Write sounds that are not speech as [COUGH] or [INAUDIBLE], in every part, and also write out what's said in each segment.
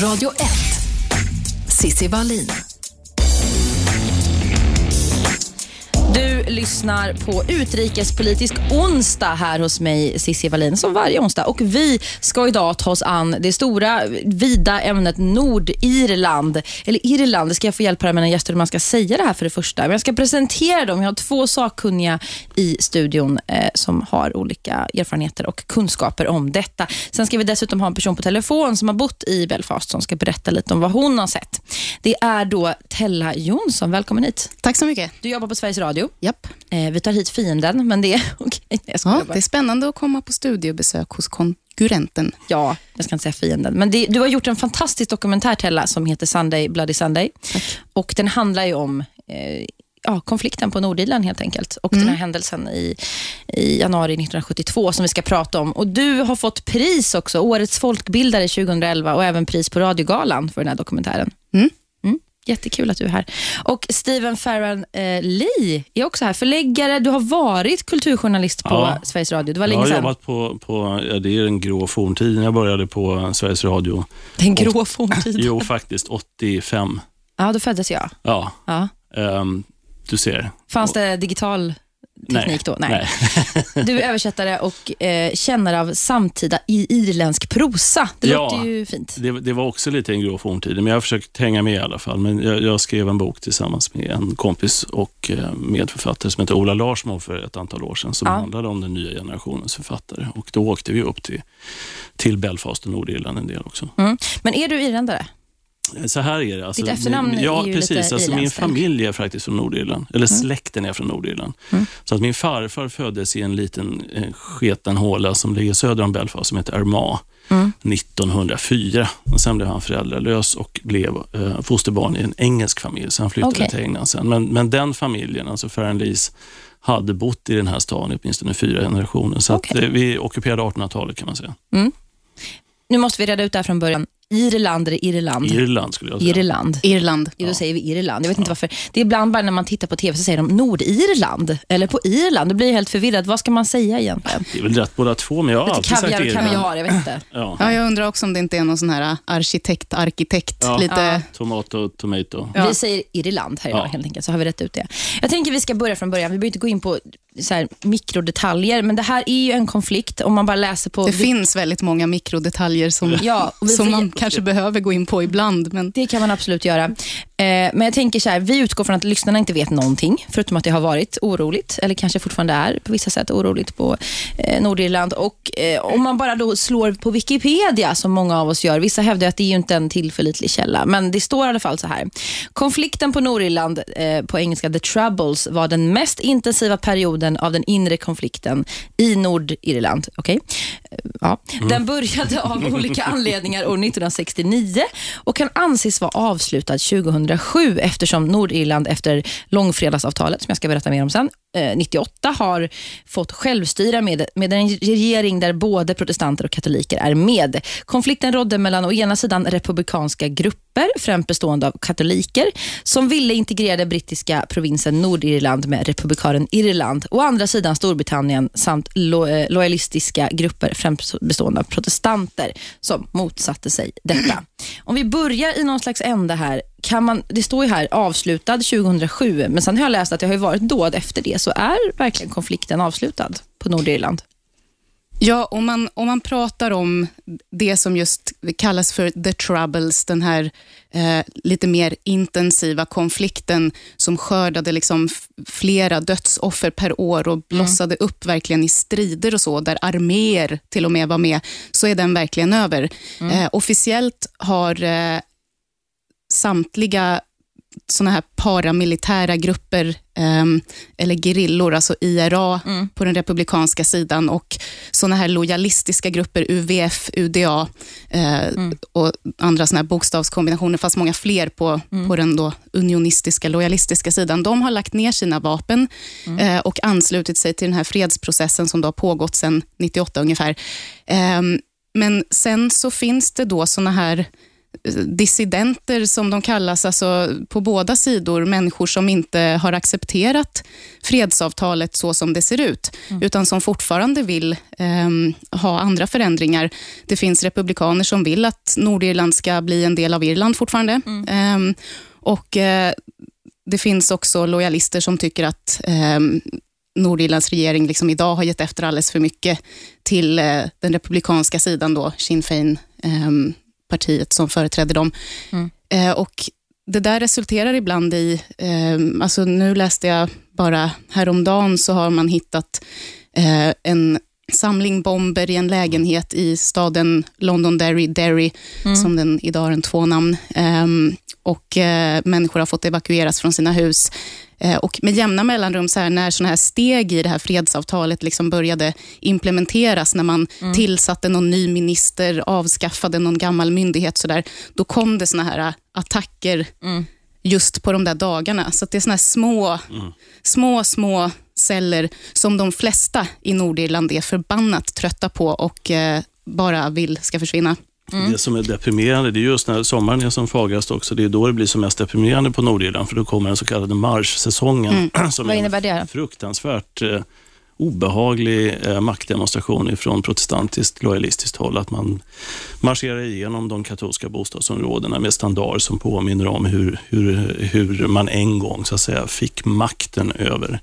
Radio 1. Sissi Wallin. Du lyssnar på Utrikespolitisk onsdag här hos mig, Cissi Wallin, som varje onsdag. Och vi ska idag ta oss an det stora, vida ämnet Nordirland. Eller Irland, det ska jag få hjälp av mina gäster hur man ska säga det här för det första. Men jag ska presentera dem. Jag har två sakkunniga i studion eh, som har olika erfarenheter och kunskaper om detta. Sen ska vi dessutom ha en person på telefon som har bott i Belfast som ska berätta lite om vad hon har sett. Det är då Tella Jonsson. Välkommen hit. Tack så mycket. Du jobbar på Sveriges Radio. Japp. Eh, vi tar hit fienden, men det är [LAUGHS] okej. Okay. Jag Ja, bara. det är spännande att komma på studiebesök hos konkurrenten. Ja, jag ska inte säga fienden. Men det, du har gjort en fantastisk dokumentär, Tella, som heter Sunday, Bloody Sunday. Och Den handlar ju om eh, ja, konflikten på Nordirland helt enkelt. Och den här händelsen i, i januari 1972 som vi ska prata om. Och Du har fått pris också, Årets folkbildare 2011 och även pris på Radiogalan för den här dokumentären. Mm. Jättekul att du är här. Och Steven Farran eh, Lee är också här. Förläggare, du har varit kulturjournalist på Ja. Sveriges Radio. Det var Jag länge har sedan. jobbat på, på ja, det är den grå forntiden. Jag började på Sveriges Radio. Den grå forntiden. [LAUGHS] Jo, faktiskt 85. Ja, då föddes jag. Ja, Ja. ehm, du ser. Fanns det digital teknik då? Nej. [LAUGHS] Du är översättare och eh, kännare av samtida irländsk prosa. Det Ja. låter ju fint. Det, det var också lite en grå forntid, men jag har försökt hänga med i alla fall. Men jag, jag skrev en bok tillsammans med en kompis och eh, medförfattare som heter Ola Larsmo för ett antal år sedan, som Ja. handlade om den nya generationens författare. Och Då åkte vi upp till, till Belfast och Nordirland en del också. Mm. Men är du irländare? Så här är det. Alltså, Ditt efternamn min, ja, är ju precis. lite Alltså, min familj är faktiskt från Nordirland. Eller släkten är från Nordirland. Mm. Så att min farfar föddes i en liten eh, sketen håla som ligger söder om Belfast som heter Armagh. Mm. 1904. Och sen blev han föräldralös och blev eh, fosterbarn i en engelsk familj. Så han flyttade Okej. till England sen. Men, men den familjen, alltså Farren Lees, hade bott i den här stan i åtminstone fyra generationer. Så att, Okej. eh, vi ockuperade 1800-talet kan man säga. Nu måste vi reda ut det här från början. Irland eller Irland? Irland skulle jag säga. Irland. Irland. Ja. Då säger vi Irland. Jag vet inte varför. Det är ibland bara när man tittar på TV så säger de Nordirland eller på Irland. Då blir jag helt förvirrad. Vad ska man säga egentligen? Det är väl rätt båda två, men jag har Lite alltid sagt kaviar och Irland. kaviar, jag vet inte. Ja. Ja, jag undrar också om det inte är någon sån här arkitekt, arkitekt. Ja. Lite... Tomato, tomato. Ja. Vi säger Irland här idag Ja. helt enkelt, så har vi rätt ut det. Jag tänker vi ska börja från början. Vi behöver inte gå in på så här, mikrodetaljer, men det här är ju en konflikt. Om man bara läser på... Det finns väldigt många mikrodetaljer som, Ja, som man kanske behöver gå in på ibland. Men Det kan man absolut göra. Eh, men jag tänker så här, vi utgår från att lyssnarna inte vet någonting, förutom att det har varit oroligt, eller kanske fortfarande är på vissa sätt oroligt på eh, Nordirland. Och eh, om man bara då slår på Wikipedia, som många av oss gör, vissa hävdar att det är inte en tillförlitlig källa, men det står i alla fall så här. Konflikten på Nordirland, eh, på engelska The Troubles, var den mest intensiva perioden av den inre konflikten i Nordirland. Eh, Ja. Den började av olika anledningar år 1969 och kan anses vara avslutad 2007 eftersom Nordirland efter långfredagsavtalet, som jag ska berätta mer om sen, Eh, 98 har fått självstyra med, med en regering där både protestanter och katoliker är med. Konflikten rådde mellan å ena sidan republikanska grupper, främst bestående av katoliker, som ville integrera den brittiska provinsen Nordirland med republikanen Irland. Å andra sidan Storbritannien samt lo, eh, lojalistiska grupper, främst bestående av protestanter, som motsatte sig detta. Om vi börjar i någon slags ände här, kan man, det står ju här avslutad 2007, men sen har jag läst att det har varit dåd efter det, så är verkligen konflikten avslutad på Nordirland? Ja, om man, om man pratar om det som just kallas för the troubles, den här eh, lite mer intensiva konflikten som skördade liksom flera dödsoffer per år och blossade upp verkligen i strider och så, där arméer till och med var med, så är den verkligen över. Eh, officiellt har eh, samtliga såna här paramilitära grupper, ehm, eller gerillor, alltså IRA på den republikanska sidan och såna här lojalistiska grupper, UVF, UDA eh, och andra såna här bokstavskombinationer, fast många fler på, på den då unionistiska, lojalistiska sidan. De har lagt ner sina vapen eh, och anslutit sig till den här fredsprocessen som då har pågått sedan 98 ungefär. Ehm, men sen så finns det då såna här dissidenter som de kallas, alltså på båda sidor, människor som inte har accepterat fredsavtalet så som det ser ut, mm. utan som fortfarande vill eh, ha andra förändringar. Det finns republikaner som vill att Nordirland ska bli en del av Irland fortfarande. Mm. Eh, och eh, Det finns också lojalister som tycker att ehm, Nordirlands regering liksom idag har gett efter alldeles för mycket till eh, den republikanska sidan, då, Sinn Fein, ehm, partiet som företräder dem. Mm. Eh, och det där resulterar ibland i, eh, alltså nu läste jag bara häromdagen så har man hittat eh, en samling bomber i en lägenhet i staden Londonderry, Derry, mm. som den idag har en två namn. Um, och uh, människor har fått evakueras från sina hus. Uh, och med jämna mellanrum, så här, när såna här steg i det här fredsavtalet liksom började implementeras, när man mm. tillsatte någon ny minister, avskaffade någon gammal myndighet, så där, då kom det såna här attacker mm. just på de där dagarna. Så det är såna här små, mm. små, små celler som de flesta i Nordirland är förbannat trötta på och eh, bara vill ska försvinna. Mm. Det som är deprimerande, det är just när sommaren är som fagrast också. Det är då det blir som mest deprimerande på Nordirland, för då kommer den så kallade marschsäsongen. Mm. [CLEARS THROAT] Som Vad innebär det? En fruktansvärt eh, obehaglig eh, maktdemonstration från protestantiskt lojalistiskt håll. Att man marscherar igenom de katolska bostadsområdena med standard som påminner om hur, hur, hur man en gång så att säga, fick makten över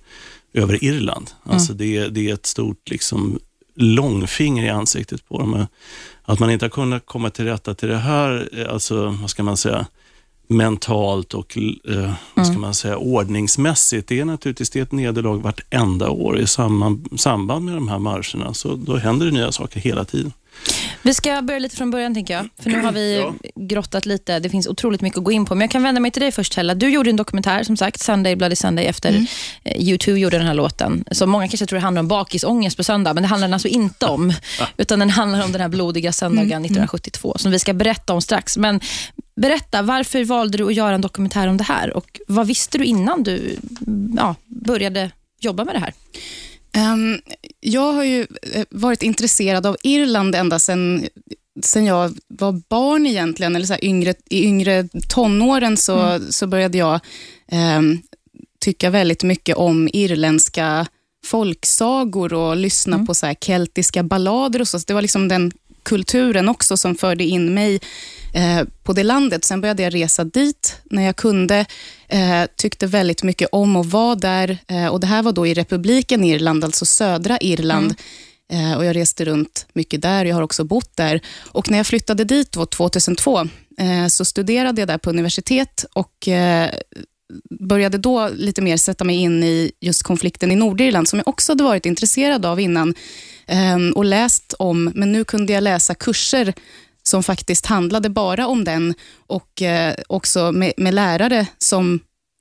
över Irland. Mm. Alltså det, det är ett stort liksom, långfinger i ansiktet på dem. Att man inte har kunnat komma till rätta till det här, alltså, vad ska man säga, mentalt och eh, vad ska mm. man säga, ordningsmässigt, det är naturligtvis det är ett nederlag vartenda år i samband med de här marscherna. Så då händer det nya saker hela tiden. Vi ska börja lite från början tänker jag. För nu har vi ja. grottat lite. Det finns otroligt mycket att gå in på. Men jag kan vända mig till dig först Hella. Du gjorde en dokumentär som sagt, Sunday Bloody Sunday efter mm. U2 gjorde den här låten. Så många kanske tror det handlar om bakisångest på söndag, men det handlar den alltså inte om. utan den handlar om den här blodiga söndagen mm. 1972 som vi ska berätta om strax. Men berätta, varför valde du att göra en dokumentär om det här? Och vad visste du innan du ja, började jobba med det här? Um, jag har ju eh, varit intresserad av Irland ända sedan sen jag var barn egentligen, eller så yngre, i yngre tonåren så, mm. så började jag um, tycka väldigt mycket om irländska folksagor och lyssna mm. på så keltiska ballader och så. så. Det var liksom den kulturen också som förde in mig eh, på det landet. Sen började jag resa dit när jag kunde. Eh, tyckte väldigt mycket om att vara där. Eh, och Det här var då i republiken Irland, alltså södra Irland. Mm. och Jag reste runt mycket där. Jag har också bott där. Och När jag flyttade dit då, 2002 så studerade jag där på universitet och började då lite mer sätta mig in i just konflikten i Nordirland, som jag också hade varit intresserad av innan och läst om, men nu kunde jag läsa kurser som faktiskt handlade bara om den och uh, också med, med lärare som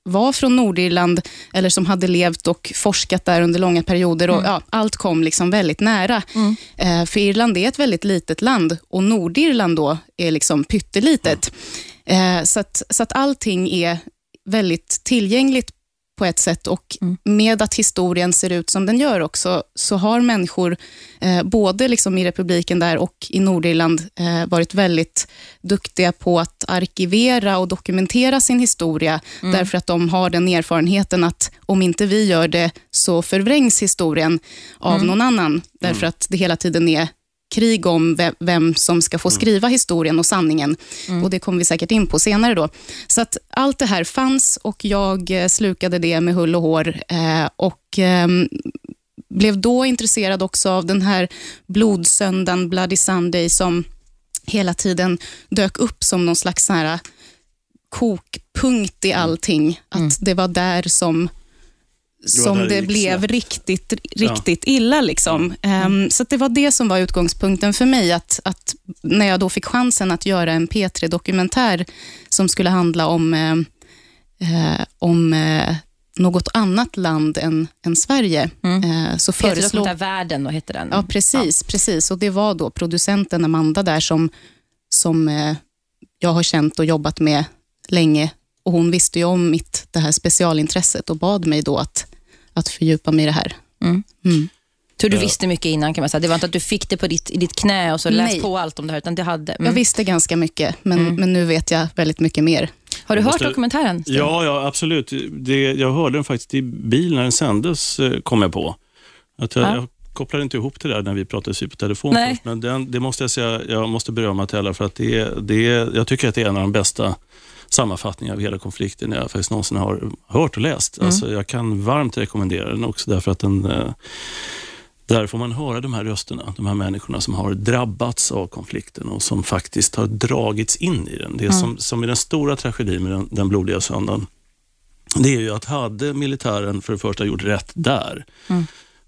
var från Nordirland eller som hade levt och forskat där under långa perioder. Och, mm. ja, allt kom liksom väldigt nära. Mm. Eh, för Irland är ett väldigt litet land och Nordirland då är liksom pyttelitet. Mm. Eh, så, att, så att allting är väldigt tillgängligt på ett sätt och mm. med att historien ser ut som den gör också, så har människor, eh, både liksom i republiken där och i Nordirland, eh, varit väldigt duktiga på att arkivera och dokumentera sin historia, mm. därför att de har den erfarenheten att om inte vi gör det, så förvrängs historien av mm. någon annan, därför mm. att det hela tiden är krig om vem som ska få mm. skriva historien och sanningen. Mm. Och Det kommer vi säkert in på senare. då. Så att allt det här fanns och jag eh, slukade det med hull och hår. Eh, och eh, blev då intresserad också av den här blodsöndagen, Bloody Sunday, som hela tiden dök upp som någon slags så här kokpunkt i mm. allting. Att mm. det var där som som det, det blev riktigt, riktigt ja. illa. Liksom. Mm. Um, så det var det som var utgångspunkten för mig, att, att när jag då fick chansen att göra en P3-dokumentär som skulle handla om, uh, om uh, något annat land än, än Sverige. Mm. Uh, så föreslog... P3 Världen då hette den. Ja, precis, ja. precis. Och Det var då producenten Amanda där som, som jag har känt och jobbat med länge och hon visste ju om mitt det här specialintresset och bad mig då att, att fördjupa mig i det här. Mm. Mm. Så du visste mycket innan kan man säga. Det var inte att du fick det på ditt, i ditt knä och så läst Nej. på allt om det här, utan det hade... Jag Mm. visste ganska mycket, men, men nu vet jag väldigt mycket mer. Har du Jag hört måste- dokumentären? Sten? Ja, ja absolut. Det, jag hörde den faktiskt i bil när den sändes, eh, kom jag på. Att jag, Ja. jag kopplade inte ihop det där när vi pratades vid på telefon Nej. först, men den, det måste jag säga, jag måste berömma Tella för att det, är- det, är- jag tycker att det är en av de bästa sammanfattningar av hela konflikten jag faktiskt någonsin har hört och läst. Mm. Alltså, jag kan varmt rekommendera den också därför att den eh, där får man höra de här rösterna, de här människorna som har drabbats av konflikten och som faktiskt har dragits in i den. Det är som, som är den stora tragedin med den, den blodiga söndagen. Det är ju att hade militären för det första gjort rätt där,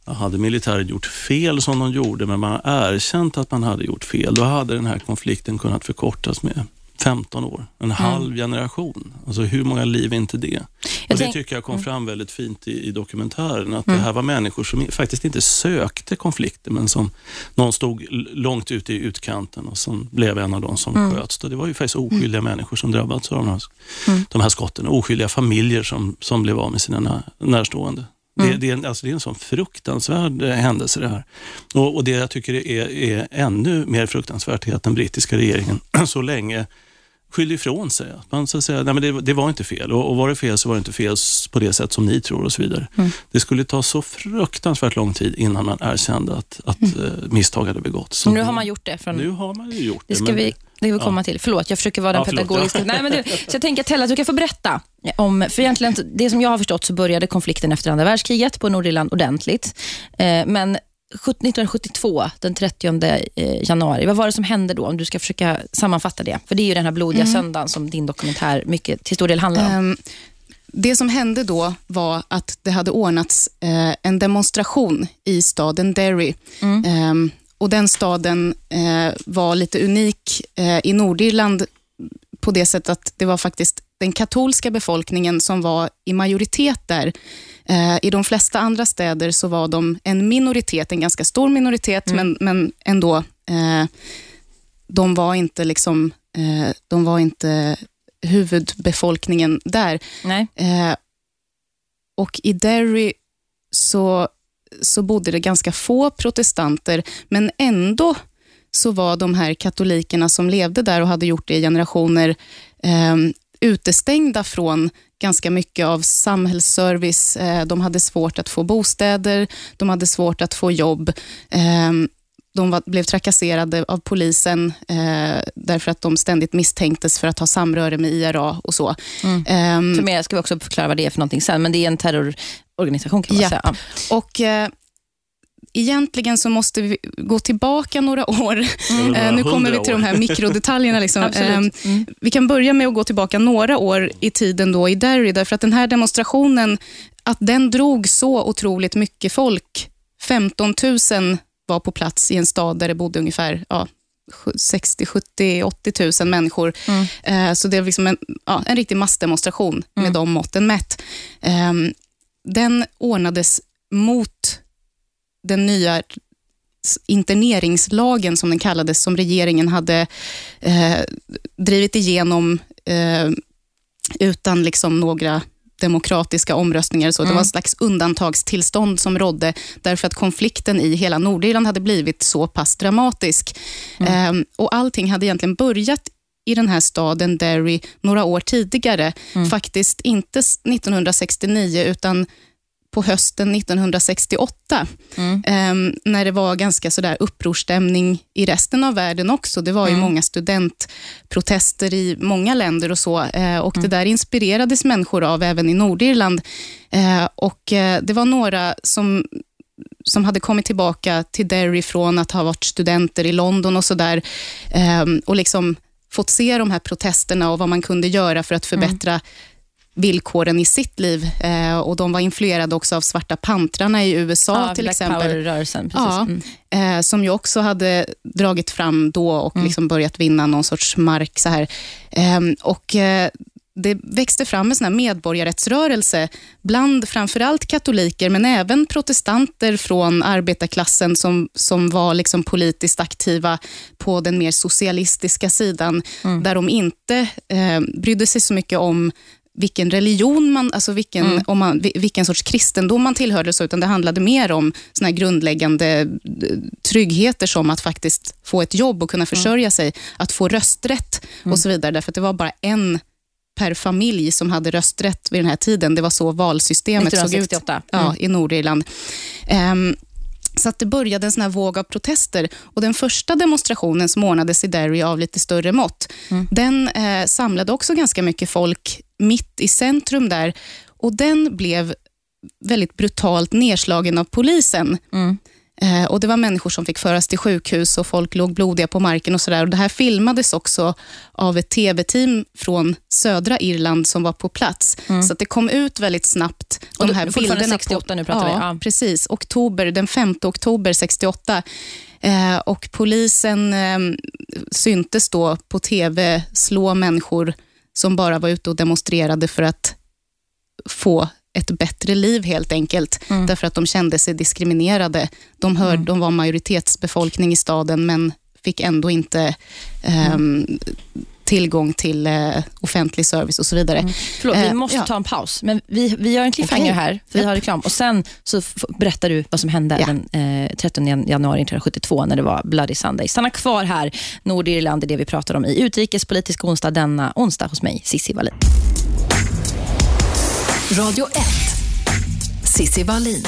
hade militären gjort fel som de gjorde, men man har erkänt att man hade gjort fel, då hade den här konflikten kunnat förkortas med 15 år, en halv generation. Alltså hur många liv är inte det? Och det tycker jag kom fram väldigt fint i, i dokumentären, att det här var människor som faktiskt inte sökte konflikter, men som någon stod långt ute i utkanten och som blev en av de som sköts. Så det var ju faktiskt oskyldiga människor som drabbats av de här, de här skotten. Oskyldiga familjer som, som blev av med sina nä, närstående. Det, det, är en, alltså det är en sån fruktansvärd eh, händelse det här. Och, och det jag tycker är, är ännu mer fruktansvärt är att den brittiska regeringen [CLEARS THROAT] så länge skyllde ifrån sig. Man så att säga, nej men det, det var inte fel och, och var det fel så var det inte fel på det sätt som ni tror och så vidare. Det skulle ta så fruktansvärt lång tid innan man erkände att, att eh, misstag hade begåtts. Nu har man gjort det. Från, nu har man ju gjort det. det ska men- vi, det ska vi komma till. Förlåt, jag försöker vara den Ja, förlåt, pedagogiska. ja. Nej, men det, så jag tänker att Tella, du kan få berätta. Om, för egentligen, det som jag har förstått så började konflikten efter andra världskriget på Nordirland ordentligt. Eh, men 1972, den 30 eh, januari, vad var det som hände då? Om du ska försöka sammanfatta det. För det är ju den här blodiga söndagen som din dokumentär mycket till stor del handlar om. Ehm, det som hände då var att det hade ordnats eh, en demonstration i staden Derry. Ehm, och Den staden eh, var lite unik eh, i Nordirland på det sättet att det var faktiskt den katolska befolkningen som var i majoritet där. Eh, I de flesta andra städer så var de en minoritet, en ganska stor minoritet, men, men ändå. Eh, de var inte liksom, eh, de var inte huvudbefolkningen där. Nej? Och i Derry så, så bodde det ganska få protestanter, men ändå så var de här katolikerna som levde där och hade gjort det i generationer utestängda från ganska mycket av samhällsservice. Eh, de hade svårt att få bostäder, de hade svårt att få jobb. Eh, de var, blev trakasserade av polisen eh, därför att de ständigt misstänktes för att ha samröre med IRA och så. Ehm, För mer ska vi också förklara vad det är för någonting sen, men det är en terrororganisation kan man Japp. säga. Ja. Och eh, egentligen så måste vi gå tillbaka några år. Eh, nu kommer vi till de här mikrodetaljerna. Liksom. [LAUGHS] Absolut. Eh, Vi kan börja med att gå tillbaka några år i tiden då i Derry, därför att den här demonstrationen, att den drog så otroligt mycket folk. 15 000 var på plats i en stad där det bodde ungefär ja, 60, 70, 80 000 människor. Eh, Så det är liksom en, ja, en riktig massdemonstration med de måtten mätt. Eh, Den ordnades mot den nya interneringslagen, som den kallades, som regeringen hade eh, drivit igenom eh, utan liksom några demokratiska omröstningar. Så Det var en slags undantagstillstånd som rådde därför att konflikten i hela Nordirland hade blivit så pass dramatisk. Eh, och Allting hade egentligen börjat i den här staden Derry några år tidigare. Faktiskt inte s- 1969 utan på hösten 1968. Ehm, när det var ganska sådär upprorstämning i resten av världen också. Det var ju många studentprotester i många länder och så. eh, och Det där inspirerades människor av även i Nordirland. Eh, och eh, Det var några som som hade kommit tillbaka till Derry från att ha varit studenter i London och sådär. Um, och liksom fått se de här protesterna och vad man kunde göra för att förbättra villkoren i sitt liv. Eh, och De var influerade också av Svarta pantrarna i USA Ja, till Black exempel. Precis. Ja, Mm. eh, som ju också hade dragit fram då och liksom börjat vinna någon sorts mark. Så här. Ehm, och eh, det växte fram en sån medborgarrättsrörelse bland framförallt katoliker, men även protestanter från arbetarklassen som, som var liksom politiskt aktiva på den mer socialistiska sidan, där de inte eh, brydde sig så mycket om vilken religion man, alltså vilken, om man, vilken sorts kristendom man tillhörde, så, utan det handlade mer om såna här grundläggande eh, tryggheter som att faktiskt få ett jobb och kunna försörja sig, att få rösträtt och så vidare. Därför att det var bara en per familj som hade rösträtt vid den här tiden. Det var så valsystemet såg ut 1968. ja, Mm. i Nordirland. Ehm, så att det började en sån här våg av protester. Och Den första demonstrationen som ordnades i Derry av lite större mått, den eh, samlade också ganska mycket folk mitt i centrum där. Och Den blev väldigt brutalt nedslagen av polisen. Mm. Eh, och Det var människor som fick föras till sjukhus och folk låg blodiga på marken. och så där. Och Det här filmades också av ett tv-team från södra Irland som var på plats. Så att det kom ut väldigt snabbt. Mm. Och De här fortfarande bilderna 68 nu pratar ja, vi, ja. Precis. Oktober, den 5 oktober 68. Eh, och polisen eh, syntes då på tv slå människor som bara var ute och demonstrerade för att få ett bättre liv helt enkelt. Mm. Därför att de kände sig diskriminerade. De, hör, de var majoritetsbefolkning i staden men fick ändå inte ehm, tillgång till eh, offentlig service och så vidare. Förlåt, vi Eh, måste ja. ta en paus. Men vi, vi gör en cliffhanger Okej. här, för vi Japp. har reklam. Och Sen så berättar du vad som hände Ja. den eh, 13 januari 1972 när det var Bloody Sunday. Stanna kvar här. Nordirland är det vi pratar om i Utrikespolitisk onsdag denna onsdag hos mig, Cissi Wallin. Radio 1. Sissi Wallin.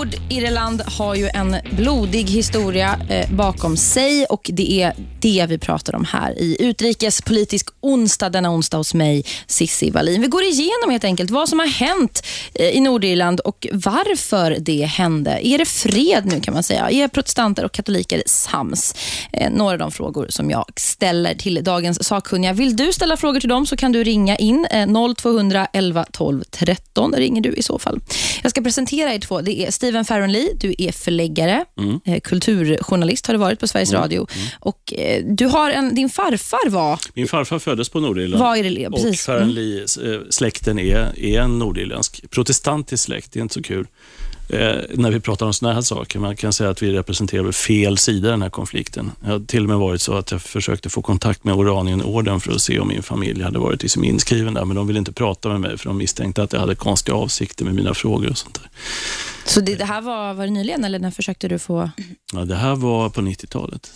Nordirland har ju en blodig historia eh, bakom sig och det är det vi pratar om här i Utrikespolitisk onsdag denna onsdag hos mig, Sissi Wallin. Vi går igenom helt enkelt vad som har hänt eh, i Nordirland och varför det hände. Är det fred nu kan man säga? Är protestanter och katoliker sams? Eh, några av de frågor som jag ställer till dagens sakkunniga. Vill du ställa frågor till dem så kan du ringa in. Eh, 0200 11 12 13 ringer du i så fall. Jag ska presentera er två. Det är Steven Farronley, du är förläggare, eh, kulturjournalist har du varit på Sveriges Radio. Och eh, du har en, din farfar var, Min farfar föddes på Nordirland. var i det, Och precis. Mm. Fernley-släkten är, är en nordirländsk protestantisk släkt. Det är inte så kul eh, när vi pratar om såna här saker. Man kan säga att vi representerar fel sida i den här konflikten. Det har till och med varit så att jag försökte få kontakt med Oranienorden för att se om min familj hade varit liksom inskriven där, men de ville inte prata med mig för de misstänkte att jag hade konstiga avsikter med mina frågor och sånt där. Så det, det här var, var det nyligen eller när försökte du få... Ja, det här var på 90-talet.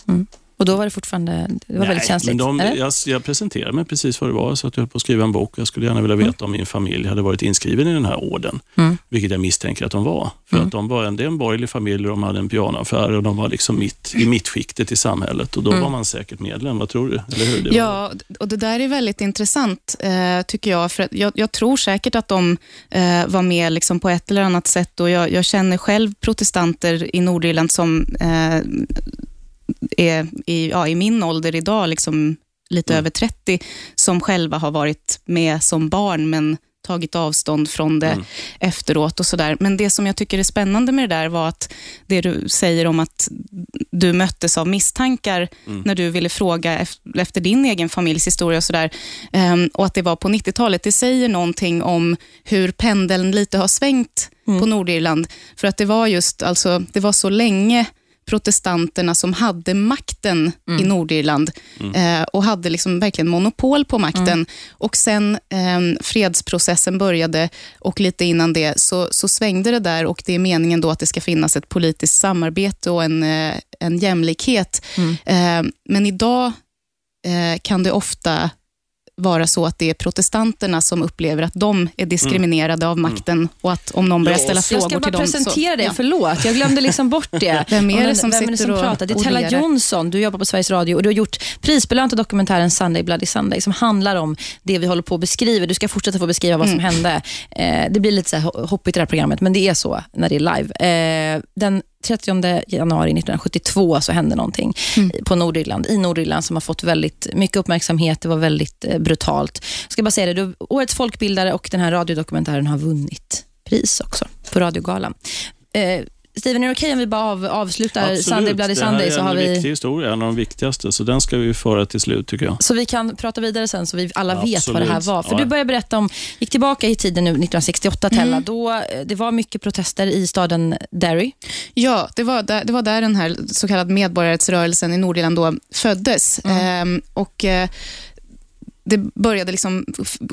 Och då var det fortfarande, det var väldigt känsligt? Men de, jag, jag presenterade mig precis vad det var, så att jag höll på att skriva en bok. Jag skulle gärna vilja veta om min familj hade varit inskriven i den här orden, Mm. vilket jag misstänker att de var. För att de var en, det är en borgerlig familj och de hade en pianoaffär och de var liksom mitt, i mittskiktet i samhället och då var man säkert medlem. Vad tror du? Eller hur? Det var- Ja, och det där är väldigt intressant, eh, tycker jag. För jag, jag tror säkert att de eh, var med liksom på ett eller annat sätt. Och jag, jag känner själv protestanter i Nordirland som eh, är i, ja, i min ålder idag, liksom lite Mm. över 30, som själva har varit med som barn, men tagit avstånd från det Mm. efteråt. och så där. Men det som jag tycker är spännande med det där var att det du säger om att du möttes av misstankar Mm. när du ville fråga ef- efter din egen familjs historia och sådär. Um, och att det var på 90-talet. Det säger någonting om hur pendeln lite har svängt på Nordirland. För att det var just, alltså, det var så länge protestanterna som hade makten i Nordirland eh, och hade liksom verkligen monopol på makten. Och sen eh, fredsprocessen började och lite innan det så, så svängde det där och det är meningen då att det ska finnas ett politiskt samarbete och en, eh, en jämlikhet. Eh, men idag eh, kan det ofta vara så att det är protestanterna som upplever att de är diskriminerade av makten och att om någon börjar Ja, ställa Jag ska frågor bara till dem... presentera så, dig, ja. förlåt. Jag glömde liksom bort det. [LAUGHS] Vem är det som vem är det sitter som och pratar? Det är Tella? Jonsson. Du jobbar på Sveriges Radio och du har gjort prisbelönta dokumentären Sunday Bloody Sunday som handlar om det vi håller på att beskriva. Du ska fortsätta få beskriva vad som Mm. hände. Eh, det blir lite så här hoppigt i det här programmet, men det är så när det är live. Eh, den 30 januari 1972 så hände någonting Mm. på Nordirland, i Nordirland som har fått väldigt mycket uppmärksamhet. Det var väldigt eh, brutalt. Jag ska bara säga det, årets folkbildare och den här radiodokumentären har vunnit pris också på radiogalan. Eh, Steven, är det okej om vi bara av, avslutar Absolut. Sunday Bloody det här Sunday? är Så, en har vi, viktig historia, en av de viktigaste, så den ska vi föra till slut tycker jag. så vi kan prata vidare sen, så vi alla vet vad det här Absolut. var. För Ja. Du började berätta om, gick tillbaka i tiden nu, 1968, Tella. Då, eh, det var mycket protester i staden Derry. Ja, det var, där, det var där den här så kallade medborgarrättsrörelsen i Nordirland då föddes. Ehm, och eh, det började liksom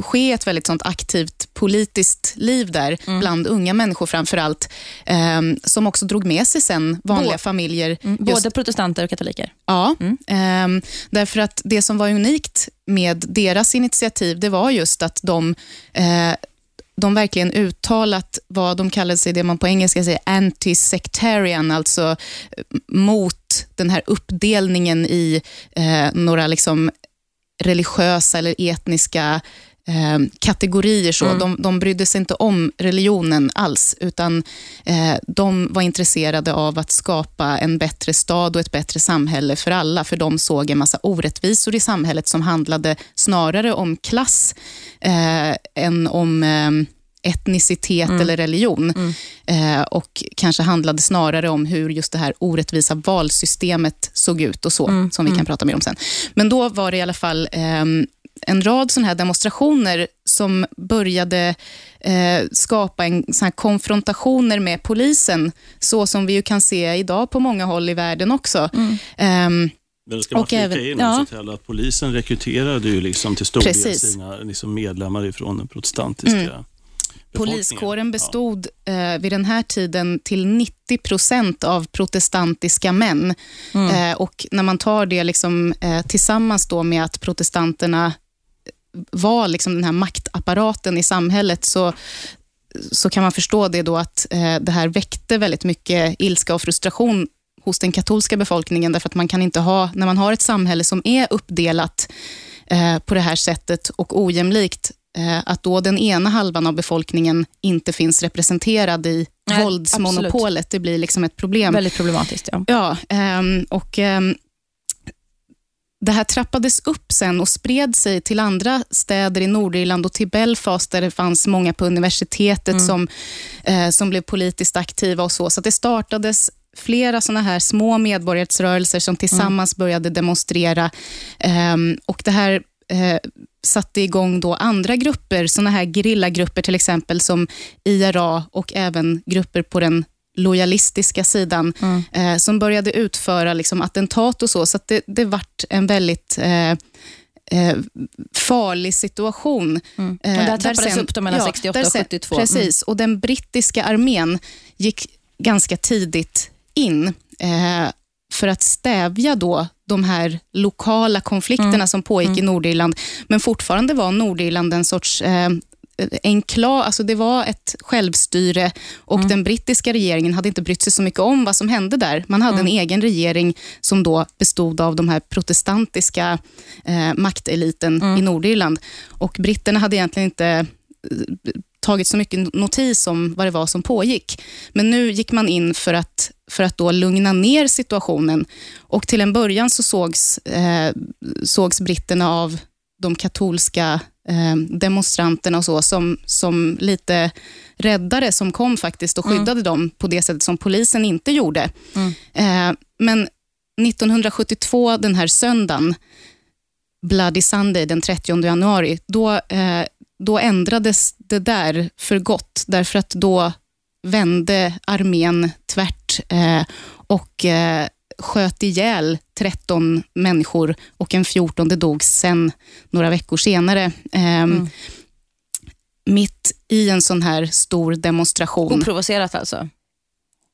ske ett väldigt sånt aktivt politiskt liv där, bland unga människor framför allt, ehm, som också drog med sig sen vanliga Bå- familjer. just- Mm, Både protestanter och katoliker. Ja, ehm, därför att det som var unikt med deras initiativ, det var just att de eh, de verkligen uttalat vad de kallade sig, det man på engelska säger anti-sectarian, alltså eh, mot den här uppdelningen i eh, några liksom religiösa eller etniska eh, kategorier. Så. De, de brydde sig inte om religionen alls, utan eh, de var intresserade av att skapa en bättre stad och ett bättre samhälle för alla, för de såg en massa orättvisor i samhället som handlade snarare om klass eh, än om eh, etnicitet eller religion. Eh, och kanske handlade snarare om hur just det här orättvisa valsystemet såg ut och så, som vi kan prata mer om sen. Men då var det i alla fall ehm, en rad sådana här demonstrationer som började eh, skapa en, sån här konfrontationer med polisen, så som vi ju kan se idag på många håll i världen också. Ehm, Men det ska man Och flika även- in ja. till att polisen rekryterade ju liksom till stor del sina liksom medlemmar ifrån den protestantiska befolkningen. Poliskåren Ja. bestod eh, vid den här tiden till 90 procent av protestantiska män. Eh, och när man tar det liksom, eh, tillsammans då med att protestanterna var liksom den här maktapparaten i samhället, så, så kan man förstå det då att eh, det här väckte väldigt mycket ilska och frustration hos den katolska befolkningen, därför att man kan inte ha, när man har ett samhälle som är uppdelat eh, på det här sättet och ojämlikt, eh, att då den ena halvan av befolkningen inte finns representerad i Nej, våldsmonopolet, det blir liksom ett problem. Väldigt problematiskt. Ja. Ja, ehm, och ehm, det här trappades upp sen och spred sig till andra städer i Nordirland och till Belfast, där det fanns många på universitetet som, eh, som blev politiskt aktiva och så. Så det startades flera såna här små medborgarrättsrörelser som tillsammans började demonstrera. Ehm, och det här eh, satte igång då andra grupper, såna här gerillagrupper till exempel, som IRA och även grupper på den lojalistiska sidan, eh, som började utföra liksom, attentat och så. Så det, det vart en väldigt eh, eh, farlig situation. Mm. Och där trappades upp då mellan 68 där och sen- 72. Mm. Precis, och den brittiska armén gick ganska tidigt in eh, för att stävja då de här lokala konflikterna Mm. som pågick i Nordirland. Men fortfarande var Nordirland en sorts eh, enklav, alltså det var ett självstyre och Mm. den brittiska regeringen hade inte brytt sig så mycket om vad som hände där. Man hade en Mm. egen regering som då bestod av de här protestantiska eh, makteliten Mm. i Nordirland. Och britterna hade egentligen inte eh, tagit så mycket notis om vad det var som pågick. Men nu gick man in för att, för att då lugna ner situationen. Och till en början så sågs, eh, sågs britterna av de katolska eh, demonstranterna och så som, som lite räddare som kom faktiskt och skyddade dem på det sättet som polisen inte gjorde. Eh, men 1972, den här söndagen, Bloody Sunday, den 30 januari, då, eh, då ändrades det där för gott, därför att då vände armén tvärt eh, och eh, sköt ihjäl 13 människor och en 14 dog sen några veckor senare. Eh, Mitt i en sån här stor demonstration Oprovocerat alltså.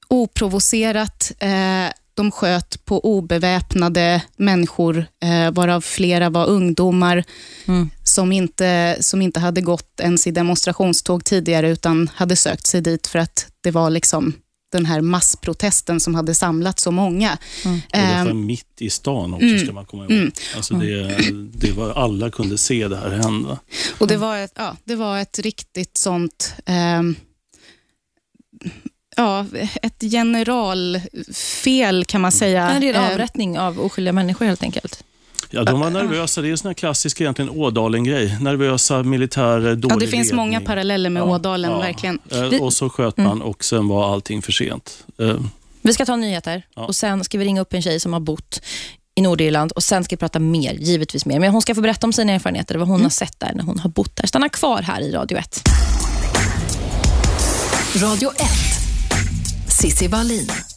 oprovocerat. Eh, de sköt på obeväpnade människor, eh, varav flera var ungdomar Mm. som, inte, som inte hade gått ens i demonstrationståg tidigare, utan hade sökt sig dit för att det var liksom den här massprotesten som hade samlat så många. Och det var Ehm, mitt i stan också, mm, ska man komma ihåg. Alltså det, det var, alla kunde se det här hända. Och det var ett, ja, det var ett riktigt sånt... ehm, ja, ett generalfel kan man säga. En ren Eh, avrättning av oskyldiga människor helt enkelt. Ja, de var nervösa. Det är en sån här klassisk egentligen Ådalen-grej. Nervösa militärer, dålig Ja, det finns ledning. många paralleller med Ådalen, verkligen. Eh, Och så sköt man och sen var allting för sent. Eh, Vi ska ta nyheter Ja. och sen ska vi ringa upp en tjej som har bott i Nordirland och sen ska vi prata mer, givetvis mer. Men hon ska få berätta om sina erfarenheter och vad hon har sett där när hon har bott där. Stanna kvar här i Radio 1. Radio 1. Sissi Wallin.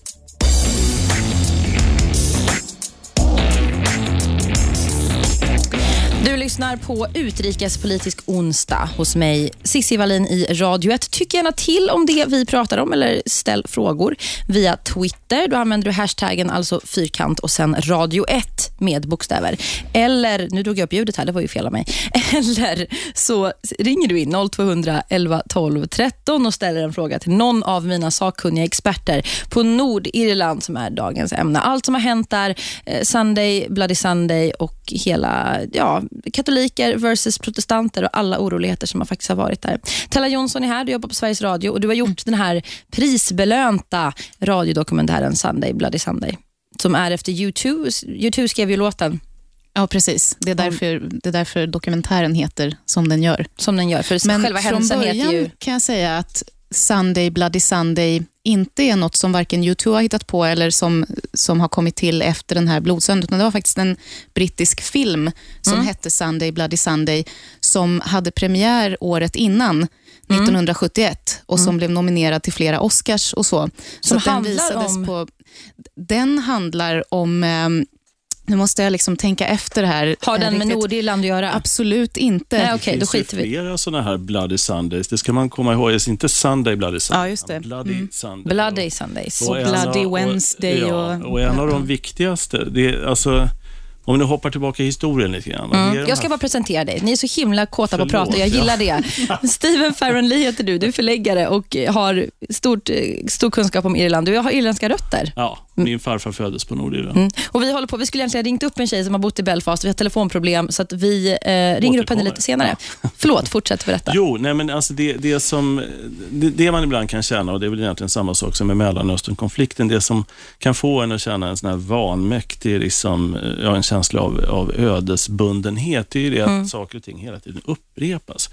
Du lyssnar på Utrikespolitisk onsdag hos mig, Cissi Wallin i Radio 1. Tyck gärna till om det vi pratar om eller ställ frågor via Twitter. Då använder du hashtaggen alltså fyrkant och sen Radio 1 med bokstäver. Eller, nu drog jag upp ljudet här, det var ju fel av mig. [LAUGHS] Eller så ringer du in 0200 11 12 13 och ställer en fråga till någon av mina sakkunniga experter på Nordirland som är dagens ämne. Allt som har hänt där, eh, Sunday, Bloody Sunday och hela ja, katoliker versus protestanter och alla oroligheter som har faktiskt har varit där. Tella Jonsson är här, du jobbar på Sveriges Radio och du har gjort den här prisbelönta radiodokumentären Sunday, Bloody Sunday som är efter U2. U2 skrev ju låten Ja, precis. Det är, därför, det är därför dokumentären heter som den gör. som den gör. För Men själva från händelsen början heter ju... kan jag säga att Sunday, Bloody Sunday inte är något som varken U2 har hittat på eller som, som har kommit till efter den här blodsöndagen. utan Det var faktiskt en brittisk film som Mm. hette Sunday, Bloody Sunday som hade premiär året innan. Mm. 1971 och som blev nominerad till flera Oscars och så. Som att den visades om- På, den handlar om... ehm, nu måste jag liksom tänka efter här. Har den med riktigt. Nordirland att göra? Absolut inte. Nej, okej, då finns skiter vi. flera sådana här Bloody Sundays. Det ska man komma ihåg. Det är inte Sunday Bloody Sunday. Ja, just det. Bloody Mm. Sunday. Bloody Sundays. Och Bloody Wednesday ja, och- och en av de viktigaste, det är alltså, om nu hoppar tillbaka i historien lite grann. Mm. Jag ska bara presentera dig. Ni är så himla kåta på att Förlåt, prata. Jag ja. gillar det. [LAUGHS] Steven Farron Lee heter du. Du är förläggare och har stort, eh, stor kunskap om Irland. Du har irländska rötter. Ja, min farfar föddes på Nordirland. Mm. Och vi håller på, vi skulle egentligen ha ringt upp en tjej som har bott i Belfast. Vi har telefonproblem, så att vi eh, ringer upp henne lite senare. [LAUGHS] Förlåt, fortsätt berätta. Jo, nej men alltså det, det, som, det, det man ibland kan känna, och det är väl egentligen samma sak som med Mellanösternkonflikten, det som kan få en att känna en sån här vanmäktig, liksom, ja, en känsla av, av ödesbundenhet, det är ju det att saker och ting hela tiden upprepas.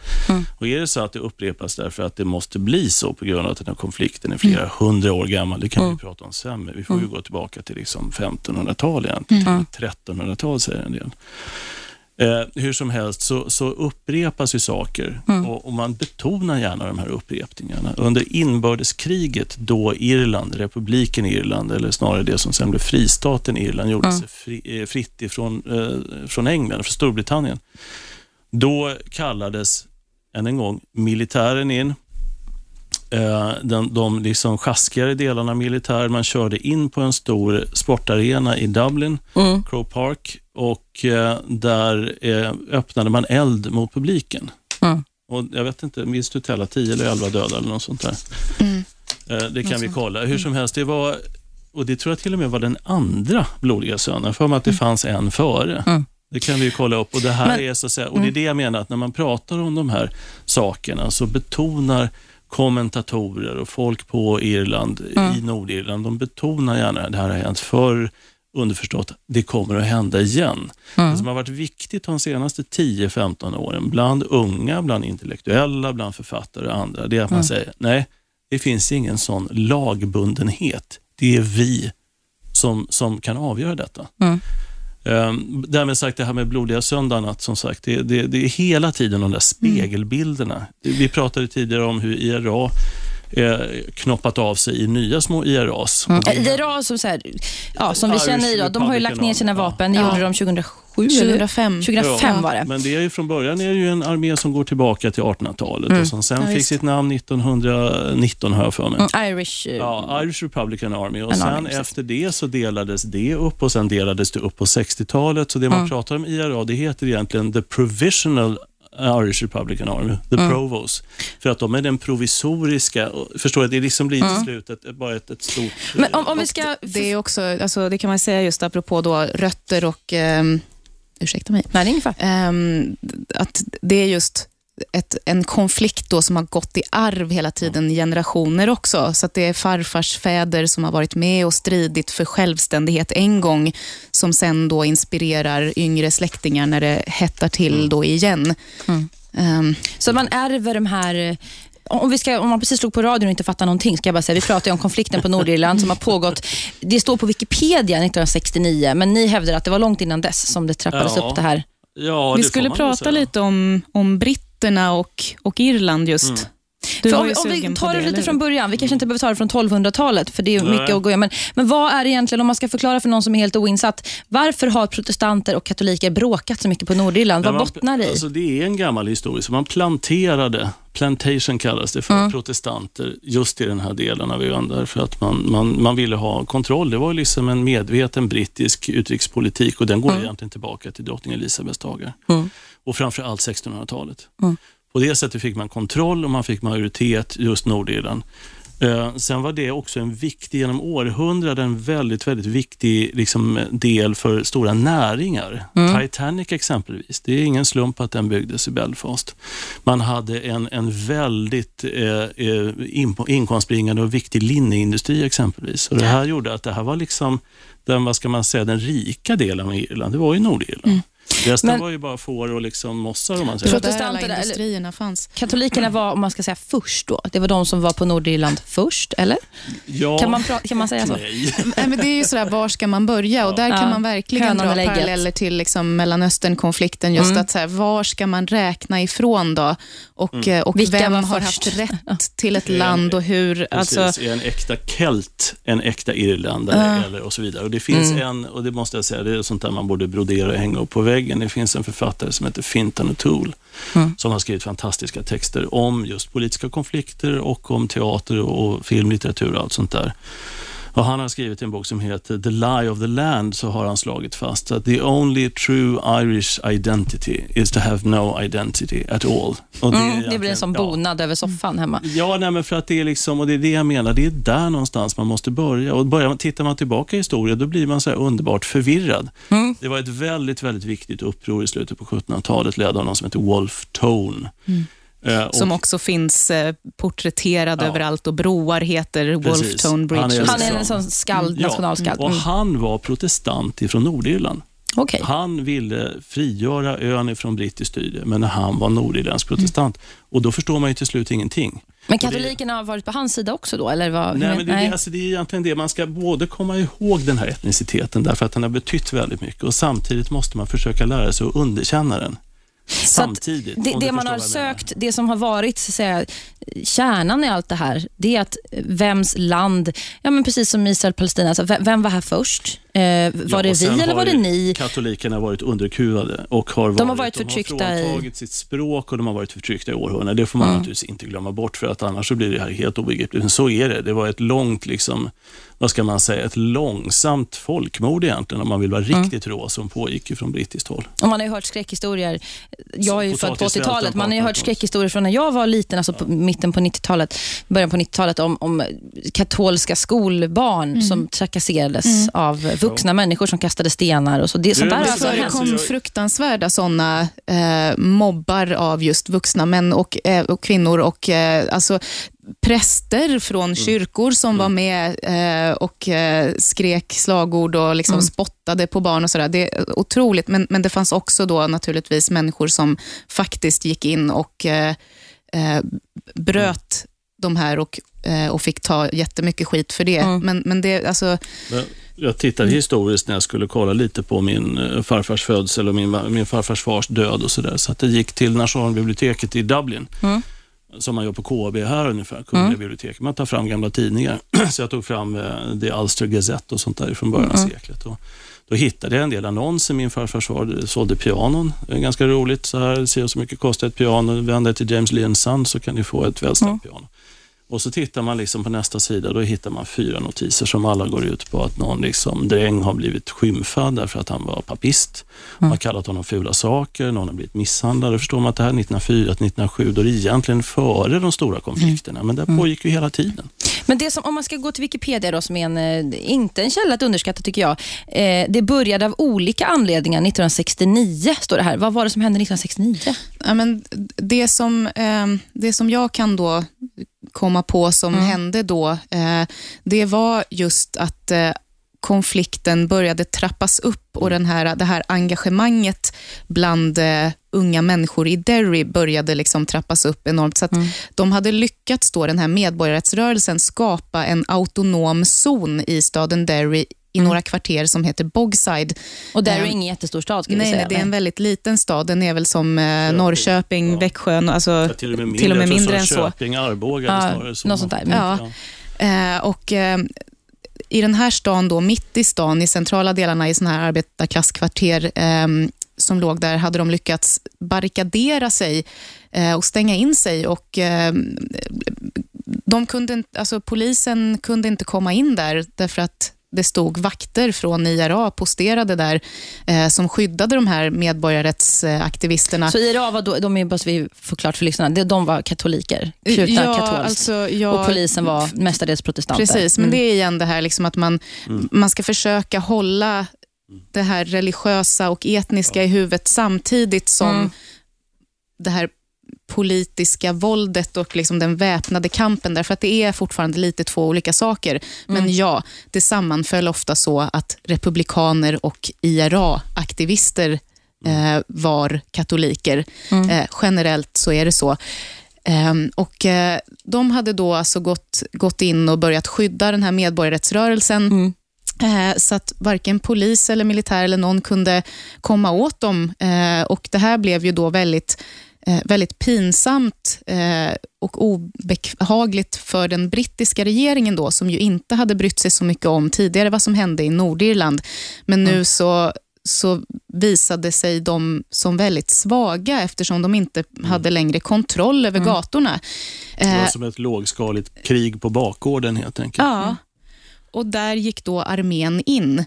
Och är det så att det upprepas därför att det måste bli så på grund av att den här konflikten är flera hundra år gammal, det kan vi prata om sen, men vi får ju gå tillbaka till liksom 1500-tal egentligen, 1300-tal säger en del. Eh, hur som helst så, så upprepas ju saker och, och man betonar gärna de här upprepningarna. Under inbördeskriget då Irland, republiken Irland, eller snarare det som sen blev fristaten Irland, gjorde sig fri, eh, fritt ifrån eh, från England, från Storbritannien. Då kallades, än en gång, militären in. Eh, den, de liksom sjaskigare delarna av militären. Man körde in på en stor sportarena i Dublin, Mm. Crow Park, och eh, där eh, öppnade man eld mot publiken. Mm. Och jag vet inte, minns du Tella, 10 eller 11 döda eller något sånt där? Mm. Eh, det kan vi kolla. Hur som helst, det var, och det tror jag till och med var den andra blodiga söndagen, för att det fanns en före. Mm. Det kan vi ju kolla upp. Och det här Men- är så att säga, och det är det jag menar, att när man pratar om de här sakerna så betonar kommentatorer och folk på Irland, i Nordirland, de betonar gärna att det här har hänt förr, underförstått, det kommer att hända igen. Det som har varit viktigt de senaste 10-15 åren, bland unga, bland intellektuella, bland författare och andra, det är att man säger, nej, det finns ingen sån lagbundenhet. Det är vi som, som kan avgöra detta. Mm. Um, därmed sagt det här med blodiga söndagen, att som sagt, det, det, det är hela tiden de där spegelbilderna. Vi pratade tidigare om hur IRA eh, knoppat av sig i nya små IRAs. Mm. IRA, som, så här, ja, som vi känner idag, de har ju lagt ner sina vapen. Det ja. gjorde de 2007, eller? 2005. 2005 Ja. var det. Men det är ju från början är det ju en armé som går tillbaka till 1800-talet Mm. och som sen Ja, fick sitt namn 1919 har jag för mig. Mm, Irish... eh, Ja, Irish Republican Army. Och En sen army, efter det så delades det upp och sen delades det upp på 60-talet. Så det man Mm. pratar om i IRA, det heter egentligen The Provisional Irish Republican Army, The Mm. Provos. För att de är den provisoriska, förstår du, det liksom blir till slut ett, bara ett, ett stort... Mm. Men om, om vi ska... Det är också, alltså, det kan man säga just apropå då rötter och, ehm, ursäkta mig, Nej, det är ingen fara. Ehm, att det är just ett, en konflikt då som har gått i arv hela tiden, generationer också. Så att det är farfars fäder som har varit med och stridit för självständighet en gång, som sen då inspirerar yngre släktingar när det hettar till då igen. Um, Så man ärver de här om, vi ska, om man precis slog på radion och inte fattar någonting, ska jag bara säga, vi pratar ju om konflikten på Nordirland som har pågått, det står på Wikipedia 1969, men ni hävdar att det var långt innan dess som det trappades Ja. upp det här. Ja, vi det får skulle prata lite om, om britterna och, och Irland just. Mm. Du om, om vi tar det eller lite från början, vi kanske inte behöver ta det från 1200-talet, för det är Nej. mycket att gå igenom. Men, men vad är det egentligen, om man ska förklara för någon som är helt oinsatt, varför har protestanter och katoliker bråkat så mycket på Nordirland? Vad man- bottnar det i? Alltså, det är en gammal historia. Så man planterade, plantation kallas det för, Mm. protestanter just i den här delen av ön. Därför att man, man, man ville ha kontroll. Det var liksom en medveten brittisk utrikespolitik och den går egentligen tillbaka till drottning Elisabeths dagar. Mm. Och framförallt 1600-talet. Mm. På det sättet fick man kontroll och man fick majoritet just Nordirland. Eh, sen var det också en viktig, genom århundraden, väldigt, väldigt viktig liksom, del för stora näringar. Titanic exempelvis, det är ingen slump att den byggdes i Belfast. Man hade en, en väldigt eh, eh, in, inkomstbringande och viktig linneindustri exempelvis. Och det här gjorde att det här var liksom den, vad ska man säga, den rika delen av Irland, det var ju Nordirland. Resten Men- var ju bara får och liksom mossar om man säger. där alla industrierna fanns. Katolikerna var, om man ska säga först då, det var de som var på Nordirland först, eller? Ja, Kan man, kan man säga så? nej. [LAUGHS] Nej, men det är ju sådär, var ska man börja? Och där Ja. kan man verkligen Hönan dra paralleller till liksom Mellanöstern-konflikten. Just Mm. att så här, var ska man räkna ifrån då? Och, eh, och Vilka vem har haft rätt [LAUGHS] till ett land och hur? Precis, Alltså, är en äkta kelt en äkta irländare eller och så vidare. Och det finns Mm. en, och det måste jag säga, det är sånt där man borde brodera och hänga upp på väggen. Det finns en författare som heter Fintan O'Toole Mm. som har skrivit fantastiska texter om just politiska konflikter och om teater och filmlitteratur och allt sånt där. Och han har skrivit en bok som heter The Lie of the Land, så har han slagit fast att the only true Irish identity is to have no identity at all. Och är Mm, det blir en sån ja. bonad över soffan hemma. Ja, nej, men för att det är liksom, och det är det jag menar, det är där någonstans man måste börja. Och börjar man, tittar man tillbaka i historien, då blir man så underbart förvirrad. Mm. Det var ett väldigt, väldigt viktigt uppror i slutet på 1700-talet, ledd av någon som heter Wolf Tone. Eh, som också finns eh, porträtterad Ja. överallt och broar heter Wolf Precis. Tone Bridge. Han är Han är liksom- en sån skald, Ja. nationalskald. Och Mm. han var protestant ifrån Nordirland. Okej. Han ville frigöra ön ifrån brittiskt styre, men han var nordirländsk protestant. Och då förstår man ju till slut ingenting. Men katolikerna har varit på hans sida också då? Eller vad? Nej, men- det, är- alltså, det är egentligen det. Man ska både komma ihåg den här etniciteten därför att den har betytt väldigt mycket och samtidigt måste man försöka lära sig att underkänna den. Samtidigt. Det, det man har sökt, det som har varit så säga, kärnan i allt det här, det är att vems land, ja men precis som Israel-Palestina, alltså, vem, vem var här först? Eh, var Ja, det och vi eller var det ni? Katolikerna varit underkuvade och har varit, De har varit förtryckta de har i- fråntagit sitt språk och de har varit förtryckta i århundraden. Det får man naturligtvis inte glömma bort för att annars så blir det här helt obegripligt. Men så är det. Det var ett långt, liksom, vad ska man säga, ett långsamt folkmord egentligen om man vill vara riktigt rå som pågick från brittiskt håll. Och man har ju hört skräckhistorier. Jag är ju född på Potatissvälten 80-talet. på Man har ju hört 1800-talet. skräckhistorier från när jag var liten, alltså på mitten på 90-talet, början på 90-talet, om, om katolska skolbarn som trakasserades av vuxna människor som kastade stenar. Och så. Det, sånt där Det jag- fruktansvärda sådana eh, mobbar av just vuxna män och, eh, och kvinnor och eh, alltså präster från kyrkor som var med eh, och eh, skrek slagord och liksom spottade på barn och sådär. Det är otroligt, men, men det fanns också då naturligtvis människor som faktiskt gick in och eh, eh, bröt de här och, eh, och fick ta jättemycket skit för det. Mm. Men, men det, alltså, Men Jag tittade historiskt när jag skulle kolla lite på min farfars födsel och min, min farfars fars död och sådär. Så att det gick till Nationalbiblioteket i Dublin, Mm. Som man gör på KB här ungefär, Kungliga biblioteket. Man tar fram gamla tidningar. [CLEARS THROAT] Så jag tog fram eh, The Ulster Gazette och sånt där från början av seklet. Och då hittade jag en del annonser. Min farfars far sålde pianon. Det ganska roligt. Så här, se så mycket kostar ett piano. Vänd dig till James Lee Son så kan ni få ett välställt piano. Och så tittar man liksom på nästa sida, då hittar man fyra notiser som alla går ut på att någon liksom dräng har blivit skymfad därför att han var papist. Man har kallat honom fula saker, någon har blivit misshandlad. Då förstår man att det här är 1904 till 1907, då är det egentligen före de stora konflikterna, men det pågick ju hela tiden. Men det som, om man ska gå till Wikipedia då, som är en, eh, inte en källa att underskatta tycker jag. Eh, det började av olika anledningar 1969, står det här. Vad var det som hände 1969? Ja, men det, som, eh, det som jag kan då komma på som hände då, eh, det var just att eh, konflikten började trappas upp och den här, det här engagemanget bland eh, unga människor i Derry började liksom trappas upp enormt. Så att De hade lyckats, då, den här medborgarrättsrörelsen, skapa en autonom zon i staden Derry i några kvarter som heter Bogside. Och där är det Eh, ingen jättestor stad, ska vi Nej, säga. nej, det är en väldigt liten stad. Den är väl som eh, Norrköping, Ja. Växjö, alltså, Ja, till och med mindre, till och med mindre än så. Köping, Arboga Ja, snarare så. något sånt där. Ja. Eh, och eh, I den här stan, då, mitt i stan, i centrala delarna i såna här arbetarklasskvarter eh, som låg där, hade de lyckats barrikadera sig eh, och stänga in sig. Och, eh, de kunde, inte- alltså, polisen kunde inte komma in där därför att det stod vakter från IRA posterade där eh, som skyddade de här medborgarrättsaktivisterna. Så IRA var då, de är bara så vi får klart för lyssnarna, det- de var katoliker, knutna Ja, katolskt. alltså, ja, och polisen var mestadels protestanter. Precis, men Mm. det är igen det här liksom att man, man ska försöka hålla det här religiösa och etniska i huvudet samtidigt som Mm. det här politiska våldet och liksom den väpnade kampen, därför att det är fortfarande lite två olika saker. Men Mm. ja, det sammanföll ofta så att republikaner och IRA-aktivister eh, var katoliker. Mm. Eh, generellt så är det så. Ehm, och eh, De hade då alltså gått, gått in och börjat skydda den här medborgarrättsrörelsen Mm. Eh, så att varken polis eller militär eller någon kunde komma åt dem. Eh, och Det här blev ju då väldigt, väldigt pinsamt eh, och obehagligt för den brittiska regeringen då, som ju inte hade brytt sig så mycket om tidigare vad som hände i Nordirland. Men nu så så visade sig de som väldigt svaga eftersom de inte hade längre kontroll över gatorna. Det var Eh, som ett lågskaligt krig på bakgården helt enkelt. Ja, och där gick då armén in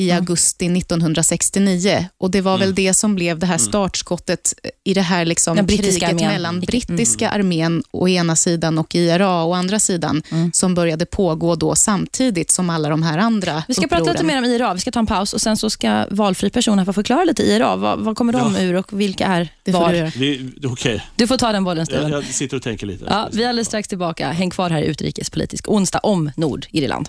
i augusti 1969. Och Det var väl det som blev det här startskottet i det här liksom kriget armén. mellan brittiska armén å ena sidan och IRA å andra sidan, som började pågå då samtidigt som alla de här andra Vi ska prata lite mer om IRA, vi ska ta en paus och sen så ska valfri person här få förklara lite IRA. Vad, vad kommer de Ja. ur och vilka är Det får var? du. Vi- Okej, Du får ta den bollen Steven. jag, jag sitter och tänker lite. Ja, vi är alldeles strax tillbaka. Häng kvar här i Utrikespolitisk onsdag om Nordirland.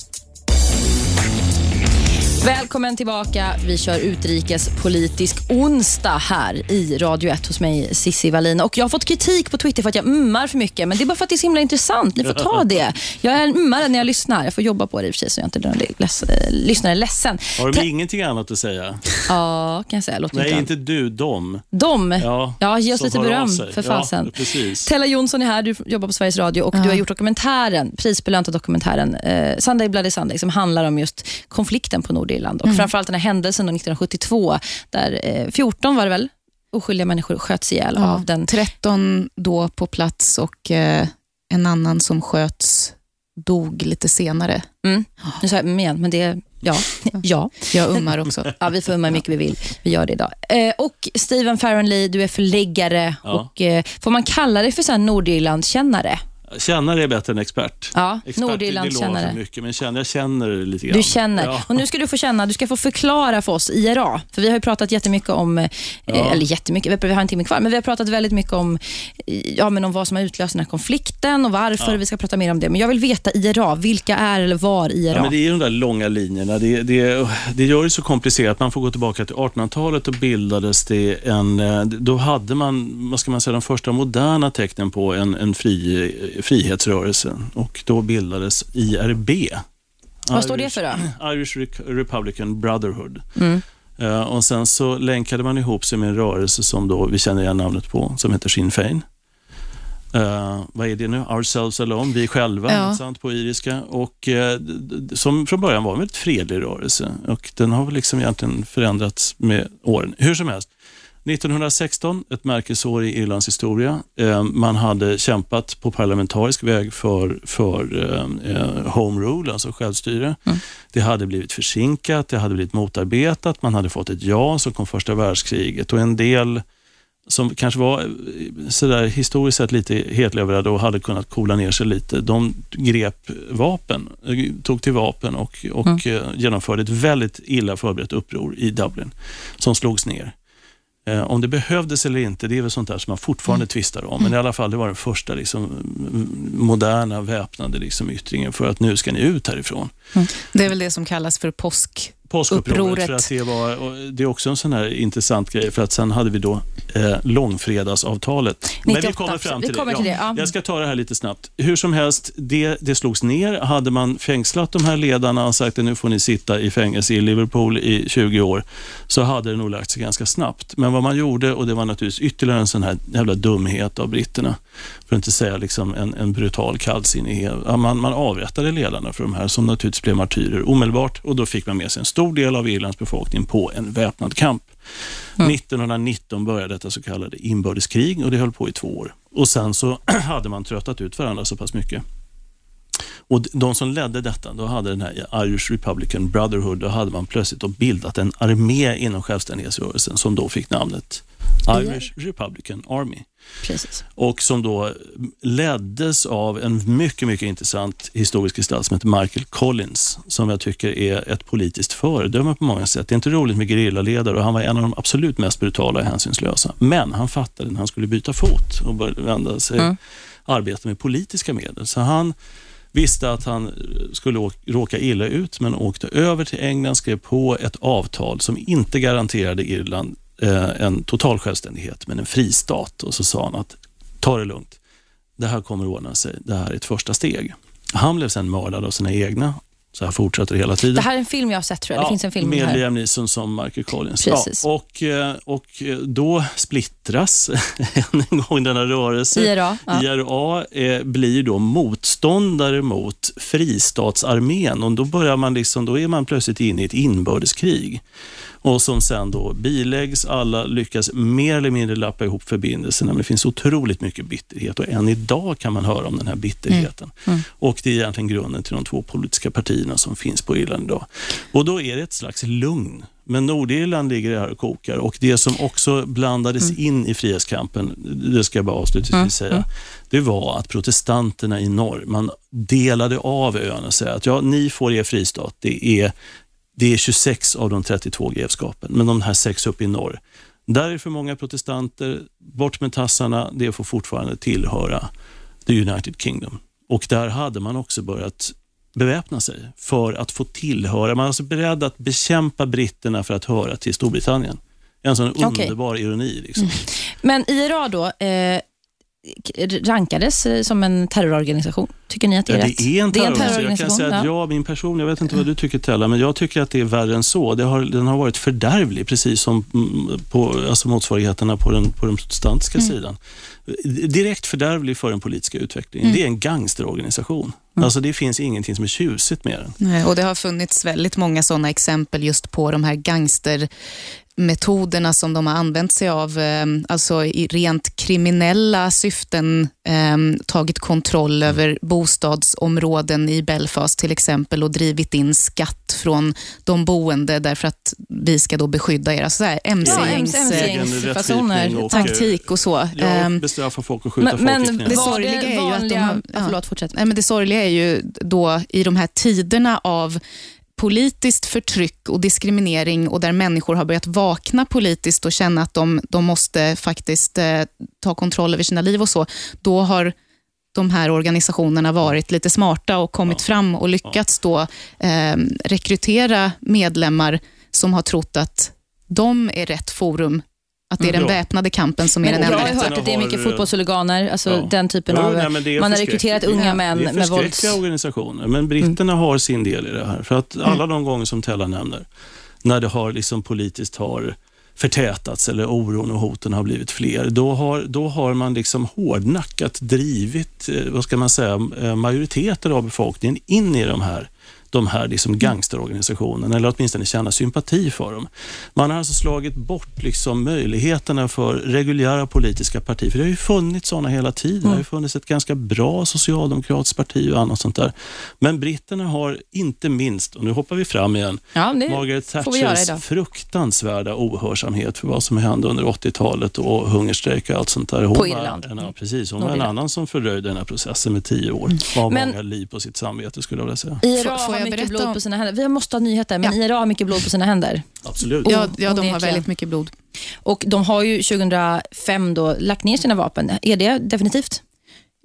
Välkommen tillbaka. Vi kör utrikespolitisk onsdag här i Radio 1 hos mig, Sissi Wallin. Och jag har fått kritik på Twitter för att jag ummar för mycket, men det är bara för att det är så himla intressant. Ni får ta [LAUGHS] det. Jag är en ummare när jag lyssnar. Jag får jobba på det i och för sig så jag inte äh, lyssnare ledsen. Har de ingenting annat att säga? Ja, kan jag säga. Låt Nej, inte... inte du, dem. De. Ja, Ja, ge oss lite beröm för fasen. Ja. Tella Jonsson är här, du jobbar på Sveriges Radio och du har gjort dokumentären, prisbelönta dokumentären eh, Sunday Bloody Sunday som handlar om just konflikten på Nordirland och framförallt den här händelsen då 1972 där eh, 14 var det väl, oskyldiga människor sköts ihjäl Ja, av den 13 då på plats och eh, en annan som sköts dog lite senare. Mm. Nu sa jag mm igen, men det ja. [LAUGHS] ja. Jag ummar också. [LAUGHS] Ja, vi får umma hur mycket vi vill. Vi gör det idag. Eh, och Steven Farrenly, du är förläggare Ja. och eh, får man kalla dig för så här Nordirlandskännare? Kännare är bättre än expert. Ja, Expert, det mycket, men känner, jag känner lite grann. Du känner. Ja. Och nu ska du få känna, du ska få förklara för oss IRA. För vi har ju pratat jättemycket om, eh, Ja. eller jättemycket, vi har en timme kvar, men vi har pratat väldigt mycket om, eh, ja, men om vad som har utlöst den här konflikten och varför. Ja. Vi ska prata mer om det. Men jag vill veta IRA, vilka är eller var IRA? Ja, men det är de där långa linjerna. Det, det, det gör det så komplicerat. Man får gå tillbaka till 1800-talet och bildades det en... eh, Då hade man, vad ska man säga, de första moderna tecknen på en, en fri, frihetsrörelse. Och då bildades IRB. Vad står det för då? Irish Re- Republican Brotherhood. Mm. Eh, och sen så länkade man ihop sig med en rörelse som då vi känner igen namnet på, som heter Sinn Fein. Eh, vad är det nu? Ourselves Alone, vi själva, Ja. sant, på iriska. Och, d- som från början var en väldigt fredlig rörelse och den har väl liksom egentligen förändrats med åren. Hur som helst, 1916, ett märkesår i Irlands historia. Eh, man hade kämpat på parlamentarisk väg för, för eh, home rule, alltså självstyre. Mm. Det hade blivit försinkat, det hade blivit motarbetat, man hade fått ett ja, så kom första världskriget och en del som kanske var sådär historiskt sett lite hetlevrade och hade kunnat kola ner sig lite, de grep vapen, tog till vapen och, och mm. genomförde ett väldigt illa förberett uppror i Dublin som slogs ner. Eh, om det behövdes eller inte, det är väl sånt där som man fortfarande mm. tvistar om. Men mm. i alla fall, det var den första liksom, moderna väpnade liksom, yttringen för att nu ska ni ut härifrån. Mm. Det är väl det som kallas för påsk Påskupproret. För att det, var, det är också en sån här intressant grej, för att sen hade vi då eh, långfredagsavtalet. 98, Men vi kommer fram till, kommer det. till det. Ja. Jag ska ta det här lite snabbt. Hur som helst, det, det slogs ner. Hade man fängslat de här ledarna och sagt att nu får ni sitta i fängelse i Liverpool i 20 år, så hade det nog lagt sig ganska snabbt. Men vad man gjorde, och det var naturligtvis ytterligare en sån här jävla dumhet av britterna, för att inte säga liksom en, en brutal kallsinnighet. Man, man avrättade ledarna för de här som naturligtvis blev martyrer omedelbart och då fick man med sig en stor del av Irlands befolkning på en väpnad kamp. Mm. 1919 började detta så kallade inbördeskrig och det höll på i två år. Och Sen så [CLEARS THROAT] hade man tröttat ut varandra så pass mycket. Och De som ledde detta, då hade den här Irish Republican Brotherhood, då hade man plötsligt bildat en armé inom självständighetsrörelsen som då fick namnet Irish Republican Army. Precis. Och som då leddes av en mycket, mycket intressant historisk gestalt som heter Michael Collins, som jag tycker är ett politiskt föredöme på många sätt. Det är inte roligt med gerillaledare och han var en av de absolut mest brutala och hänsynslösa. Men han fattade när han skulle byta fot och börja vända sig, mm. arbeta med politiska medel. Så han visste att han eh, skulle råka illa ut, men åkte över till England, skrev på ett avtal som inte garanterade Irland eh, en total självständighet, men en fristat. Och så sa han att ta det lugnt. Det här kommer att ordna sig. Det här är ett första steg. Han blev sen mördad av sina egna. Så här fortsätter det hela tiden. Det här är en film jag har sett tror jag. Det finns en film med. Liam Neeson som Michael Collins. Precis. Ja, och, eh, och då splittras [LAUGHS] än en gång denna rörelse. IRA, ja. IRA eh, blir då motståndare mot fristatsarmén och då, börjar man liksom, då är man plötsligt inne i ett inbördeskrig och som sen då biläggs. Alla lyckas mer eller mindre lappa ihop förbindelserna, men det finns otroligt mycket bitterhet och än idag kan man höra om den här bitterheten. Mm. Mm. Och det är egentligen grunden till de två politiska partierna som finns på Irland idag. Och då är det ett slags lugn men Nordirland ligger här och kokar och det som också blandades mm. in i frihetskampen, det ska jag bara avslutningsvis mm. säga, mm. det var att protestanterna i norr, man delade av ön och sa att ja, ni får er fristat, det är det är 26 av de 32 grevskapen, men de här sex uppe i norr. Där är för många protestanter, bort med tassarna, det får fortfarande tillhöra the United Kingdom. Och där hade man också börjat beväpna sig för att få tillhöra. Man är alltså beredd att bekämpa britterna för att höra till Storbritannien. En sån okay. underbar ironi. Liksom. Mm. Men IRA då, eh, rankades eh, som en terrororganisation. Tycker ni att det är ja, rätt? Det är en terrororganisation. Jag kan säga att jag, min person, jag vet inte vad du tycker Tella, men jag tycker att det är värre än så. Det har, den har varit fördärvlig, precis som mm, på, alltså motsvarigheterna på den, på den protestantiska mm. sidan. Direkt fördärvlig för den politiska utvecklingen. Mm. Det är en gangsterorganisation. Mm. Alltså det finns ingenting som är tjusigt med den. Nej, och det har funnits väldigt många sådana exempel just på de här gangster metoderna som de har använt sig av, eh, alltså i rent kriminella syften, eh, tagit kontroll mm. över bostadsområden i Belfast till exempel och drivit in skatt från de boende därför att vi ska då beskydda er. Alltså MC-gängsfasoner, ja, taktik och så. Ja, bestraffa folk och skjuta men, folk Men det sorgliga är ju att de har, ja, förlåt, fortsätt. Nej, men det sorgliga är ju då i de här tiderna av politiskt förtryck och diskriminering och där människor har börjat vakna politiskt och känna att de, de måste faktiskt eh, ta kontroll över sina liv och så, då har de här organisationerna varit lite smarta och kommit ja. fram och lyckats då eh, rekrytera medlemmar som har trott att de är rätt forum att det är den väpnade kampen som är den enda Jag har hört att det är mycket fotbollshuliganer, alltså ja. den typen ja, av... Nej, man har rekryterat unga män med vålds... Det är organisationer, men britterna mm. har sin del i det här. För att alla mm. de gånger som Tella nämner, när det har liksom politiskt har förtätats eller oron och hoten har blivit fler, då har, då har man liksom hårdnackat drivit, eh, vad ska man säga, eh, majoriteter av befolkningen in i de här de här liksom gangsterorganisationerna, eller åtminstone känna sympati för dem. Man har alltså slagit bort liksom möjligheterna för reguljära politiska partier, för det har ju funnits sådana hela tiden. Det har ju funnits ett ganska bra socialdemokratiskt parti och annat sånt där. Men britterna har inte minst, och nu hoppar vi fram igen, Ja, Margaret Thatchers fruktansvärda ohörsamhet för vad som hände under 80-talet och hungerstrejk och allt sånt där. Hon På var, Irland. En, ja, precis, hon var en annan som fördröjde den här processen med tio år. Har Men- många liv på sitt samvete skulle jag vilja säga. Får- får har jag mycket berätta blod om- på sina händer. Vi måste ha nyheter, men IRA har mycket blod på sina händer. Absolut. Ja, ja, de har väldigt mycket blod. Och De har ju 2005 då lagt ner sina vapen. Är det definitivt?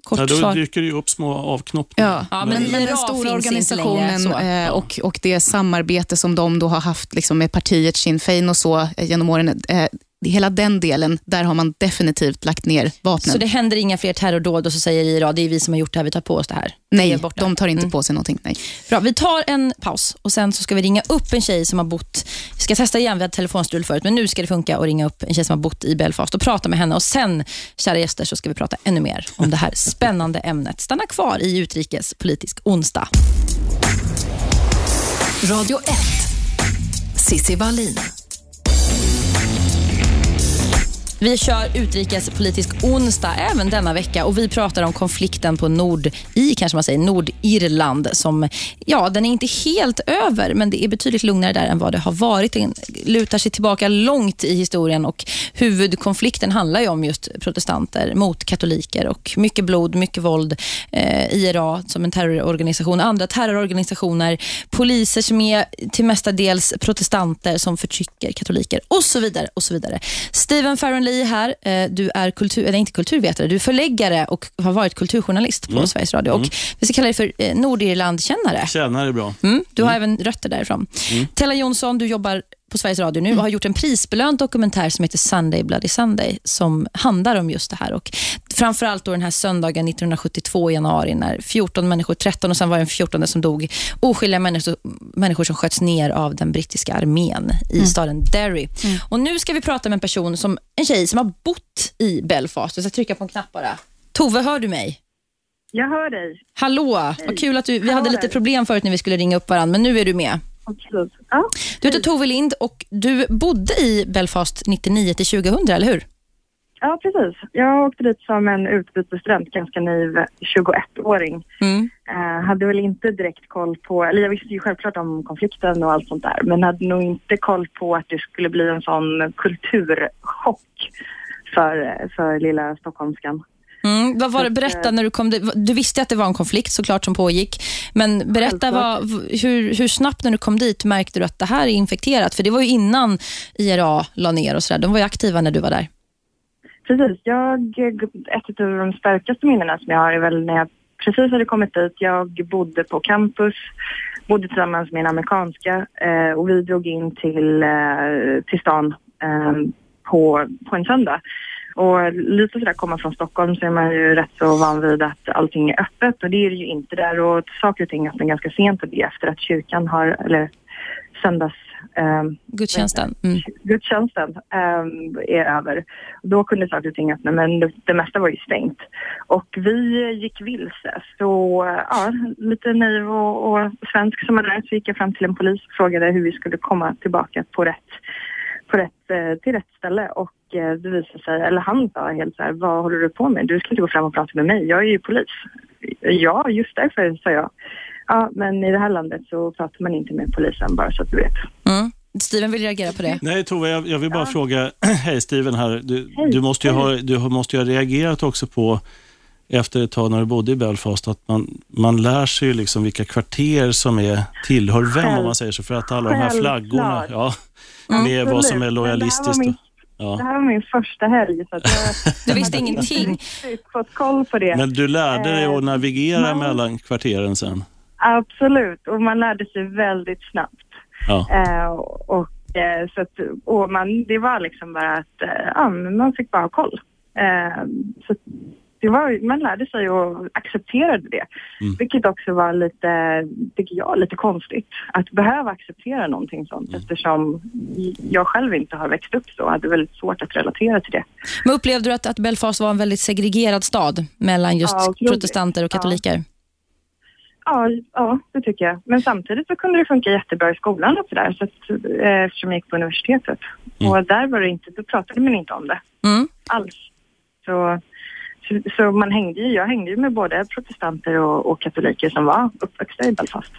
Kort Ja, då svar. dyker det ju upp små avknoppningar. Ja, Ja, men, men men den stora längre, organisationen så. eh, och, och det samarbete som de då har haft liksom, med partiet Sinn Fein och så eh, genom åren, eh, hela den delen, där har man definitivt lagt ner vapnen. Så det händer inga fler terrordåd och så säger IRA det är vi som har gjort det här, vi tar på oss det här. Nej, de tar inte Mm. på sig någonting. Nej. Bra, vi tar en paus och sen så ska vi ringa upp en tjej som har bott, vi ska testa igen, vi hade telefonstrul förut, men nu ska det funka att ringa upp en tjej som har bott i Belfast och prata med henne och sen, kära gäster, så ska vi prata ännu mer om det här [LAUGHS] spännande ämnet. Stanna kvar i Utrikespolitisk onsdag. Radio 1. Sissi Wallin. Vi kör utrikespolitisk onsdag även denna vecka och vi pratar om konflikten på nord i kanske man säger Nordirland som, ja den är inte helt över men det är betydligt lugnare där än vad det har varit. Den lutar sig tillbaka långt i historien och huvudkonflikten handlar ju om just protestanter mot katoliker och mycket blod, mycket våld. Eh, IRA som en terrororganisation, andra terrororganisationer, poliser som är till mestadels protestanter som förtrycker katoliker och så vidare. och så vidare. Stephen Farron Lee här, eh, du är kultur, eller inte kulturvetare, du är förläggare och har varit kulturjournalist på Sveriges Radio och vi ska kalla dig för eh, Nordirlandkännare. Tjänar är bra. Mm, du har även rötter därifrån. Tella Jonsson, du jobbar på Sveriges Radio nu och har gjort en prisbelönt dokumentär som heter Sunday Bloody Sunday som handlar om just det här. Och framförallt då den här söndagen 1972 i januari när 14 människor, 13 och sen var det en 14 som dog. Oskyldiga människor, människor som sköts ner av den brittiska armén i staden Derry. Och nu ska vi prata med en person, som en tjej som har bott i Belfast. Jag ska trycka på en knapp bara. Tove, hör du mig? Jag hör dig. Hallå, vad kul att du... Vi hade lite problem förut när vi skulle ringa upp varandra, men nu är du med. Absolut. Ja, Du heter Tove Lind och du bodde i Belfast 99 till 2000, eller hur? ja, precis. Jag åkte dit som en utbytesstudent, ganska naiv 21-åring. Mm. Eh, hade väl inte direkt koll på, eller jag visste ju självklart om konflikten och allt sånt där, men hade nog inte koll på att det skulle bli en sån kulturchock för, för lilla stockholmskan. Mm. Vad var det, berätta eh, när du kom. Du visste att det var en konflikt såklart som pågick, men berätta vad, hur, hur snabbt när du kom dit märkte du att det här är infekterat? För det var ju innan IRA la ner och sådär. De var ju aktiva när du var där. Precis. Jag, ett av de starkaste minnena som jag har är väl när jag precis hade kommit dit. Jag bodde på campus, bodde tillsammans med en amerikanska eh, och vi drog in till, eh, till stan på, på en söndag. Och lite sådär komma från Stockholm så är man ju rätt så van vid att allting är öppet och det är det ju inte där och saker och ting öppnar ganska sent och det efter att kyrkan har, eller söndags eh, Gudstjänsten. Mm. gudstjänsten ähm, är över. Då kunde saker och ting öppna men det, det mesta var ju stängt. Och vi gick vilse. Så ja, lite naiv och, och svensk som man är så gick jag fram till en polis och frågade hur vi skulle komma tillbaka på rätt, på rätt, eh, till rätt ställe. Och eh, det visade sig, eller han sa helt så här, vad håller du på med? Du ska inte gå fram och prata med mig, jag är ju polis. Ja, just därför, sa jag. Ja, men i det här landet så pratar man inte med polisen, bara så att du vet. Mm. Steven vill reagera på det. Nej, Tove, jag, jag vill bara fråga, [CLEARS THROAT] hej Steven här, du, Hej. du, måste ju ha, du måste ju ha reagerat också på efter ett tag när du bodde i Belfast, att man, man lär sig ju liksom vilka kvarter som är, tillhör vem om man säger så, för att alla de här Självklart. flaggorna, ja, med vad som är. Men det här var lojalistiskt. min- och- Det Ja. här var min första helg så att jag [LAUGHS] Du visste ingenting. fått koll på det. Men du lärde dig att Eh, navigera man- mellan kvarteren sen? Absolut, och man lärde sig väldigt snabbt. Ja. Eh, och, eh, så att, och man, det var liksom bara att eh, ja, man fick bara ha koll. Eh, så det var, man lärde sig och accepterade det. Mm. Vilket också var lite, tycker jag, lite konstigt. Att behöva acceptera någonting sånt Mm. eftersom jag själv inte har växt upp så och hade väldigt svårt att relatera till det. Men upplevde du att, att Belfast var en väldigt segregerad stad mellan just Ja, protestanter och Ja. katoliker? Ja, ja, det tycker jag. Men samtidigt så kunde det funka jättebra i skolan och sådär, så att, eh, eftersom jag gick på universitetet. Mm. Och där var det inte, då pratade man inte om det Mm. alls. Så, så, så man hängde ju, jag hängde ju med både protestanter och, och katoliker som var uppväxta i Belfast.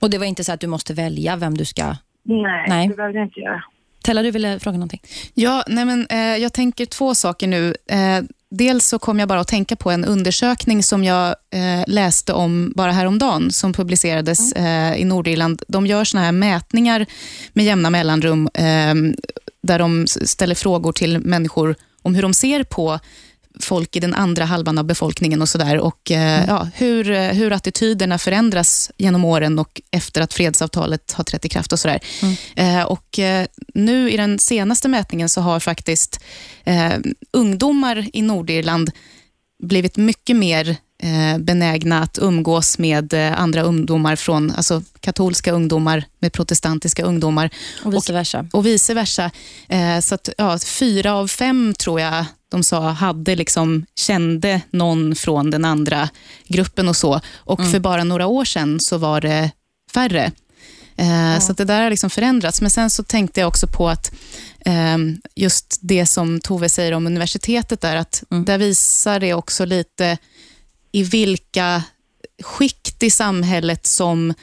Och det var inte så att du måste välja vem du ska... Nej, Nej. det behövde jag inte göra. Tella, du ville fråga någonting? Ja, nej men, eh, jag tänker två saker nu. Eh, dels så kom jag bara att tänka på en undersökning som jag eh, läste om bara häromdagen, som publicerades eh, i Nordirland. De gör såna här mätningar med jämna mellanrum, eh, där de ställer frågor till människor om hur de ser på folk i den andra halvan av befolkningen och sådär. Och eh, ja, hur, eh, hur attityderna förändras genom åren och efter att fredsavtalet har trätt i kraft och sådär. Eh, och nu i den senaste mätningen så har faktiskt eh, ungdomar i Nordirland blivit mycket mer benägna att umgås med andra ungdomar från, alltså katolska ungdomar med protestantiska ungdomar Och vice versa. och vice versa. Så att, ja, fyra av fem tror jag de sa hade liksom, kände någon från den andra gruppen och så. Och för bara några år sedan så var det färre. Eh, Så att det där har liksom förändrats. Men sen så tänkte jag också på att eh, just det som Tove säger om universitetet där, att där visar det också lite i vilka skikt i samhället som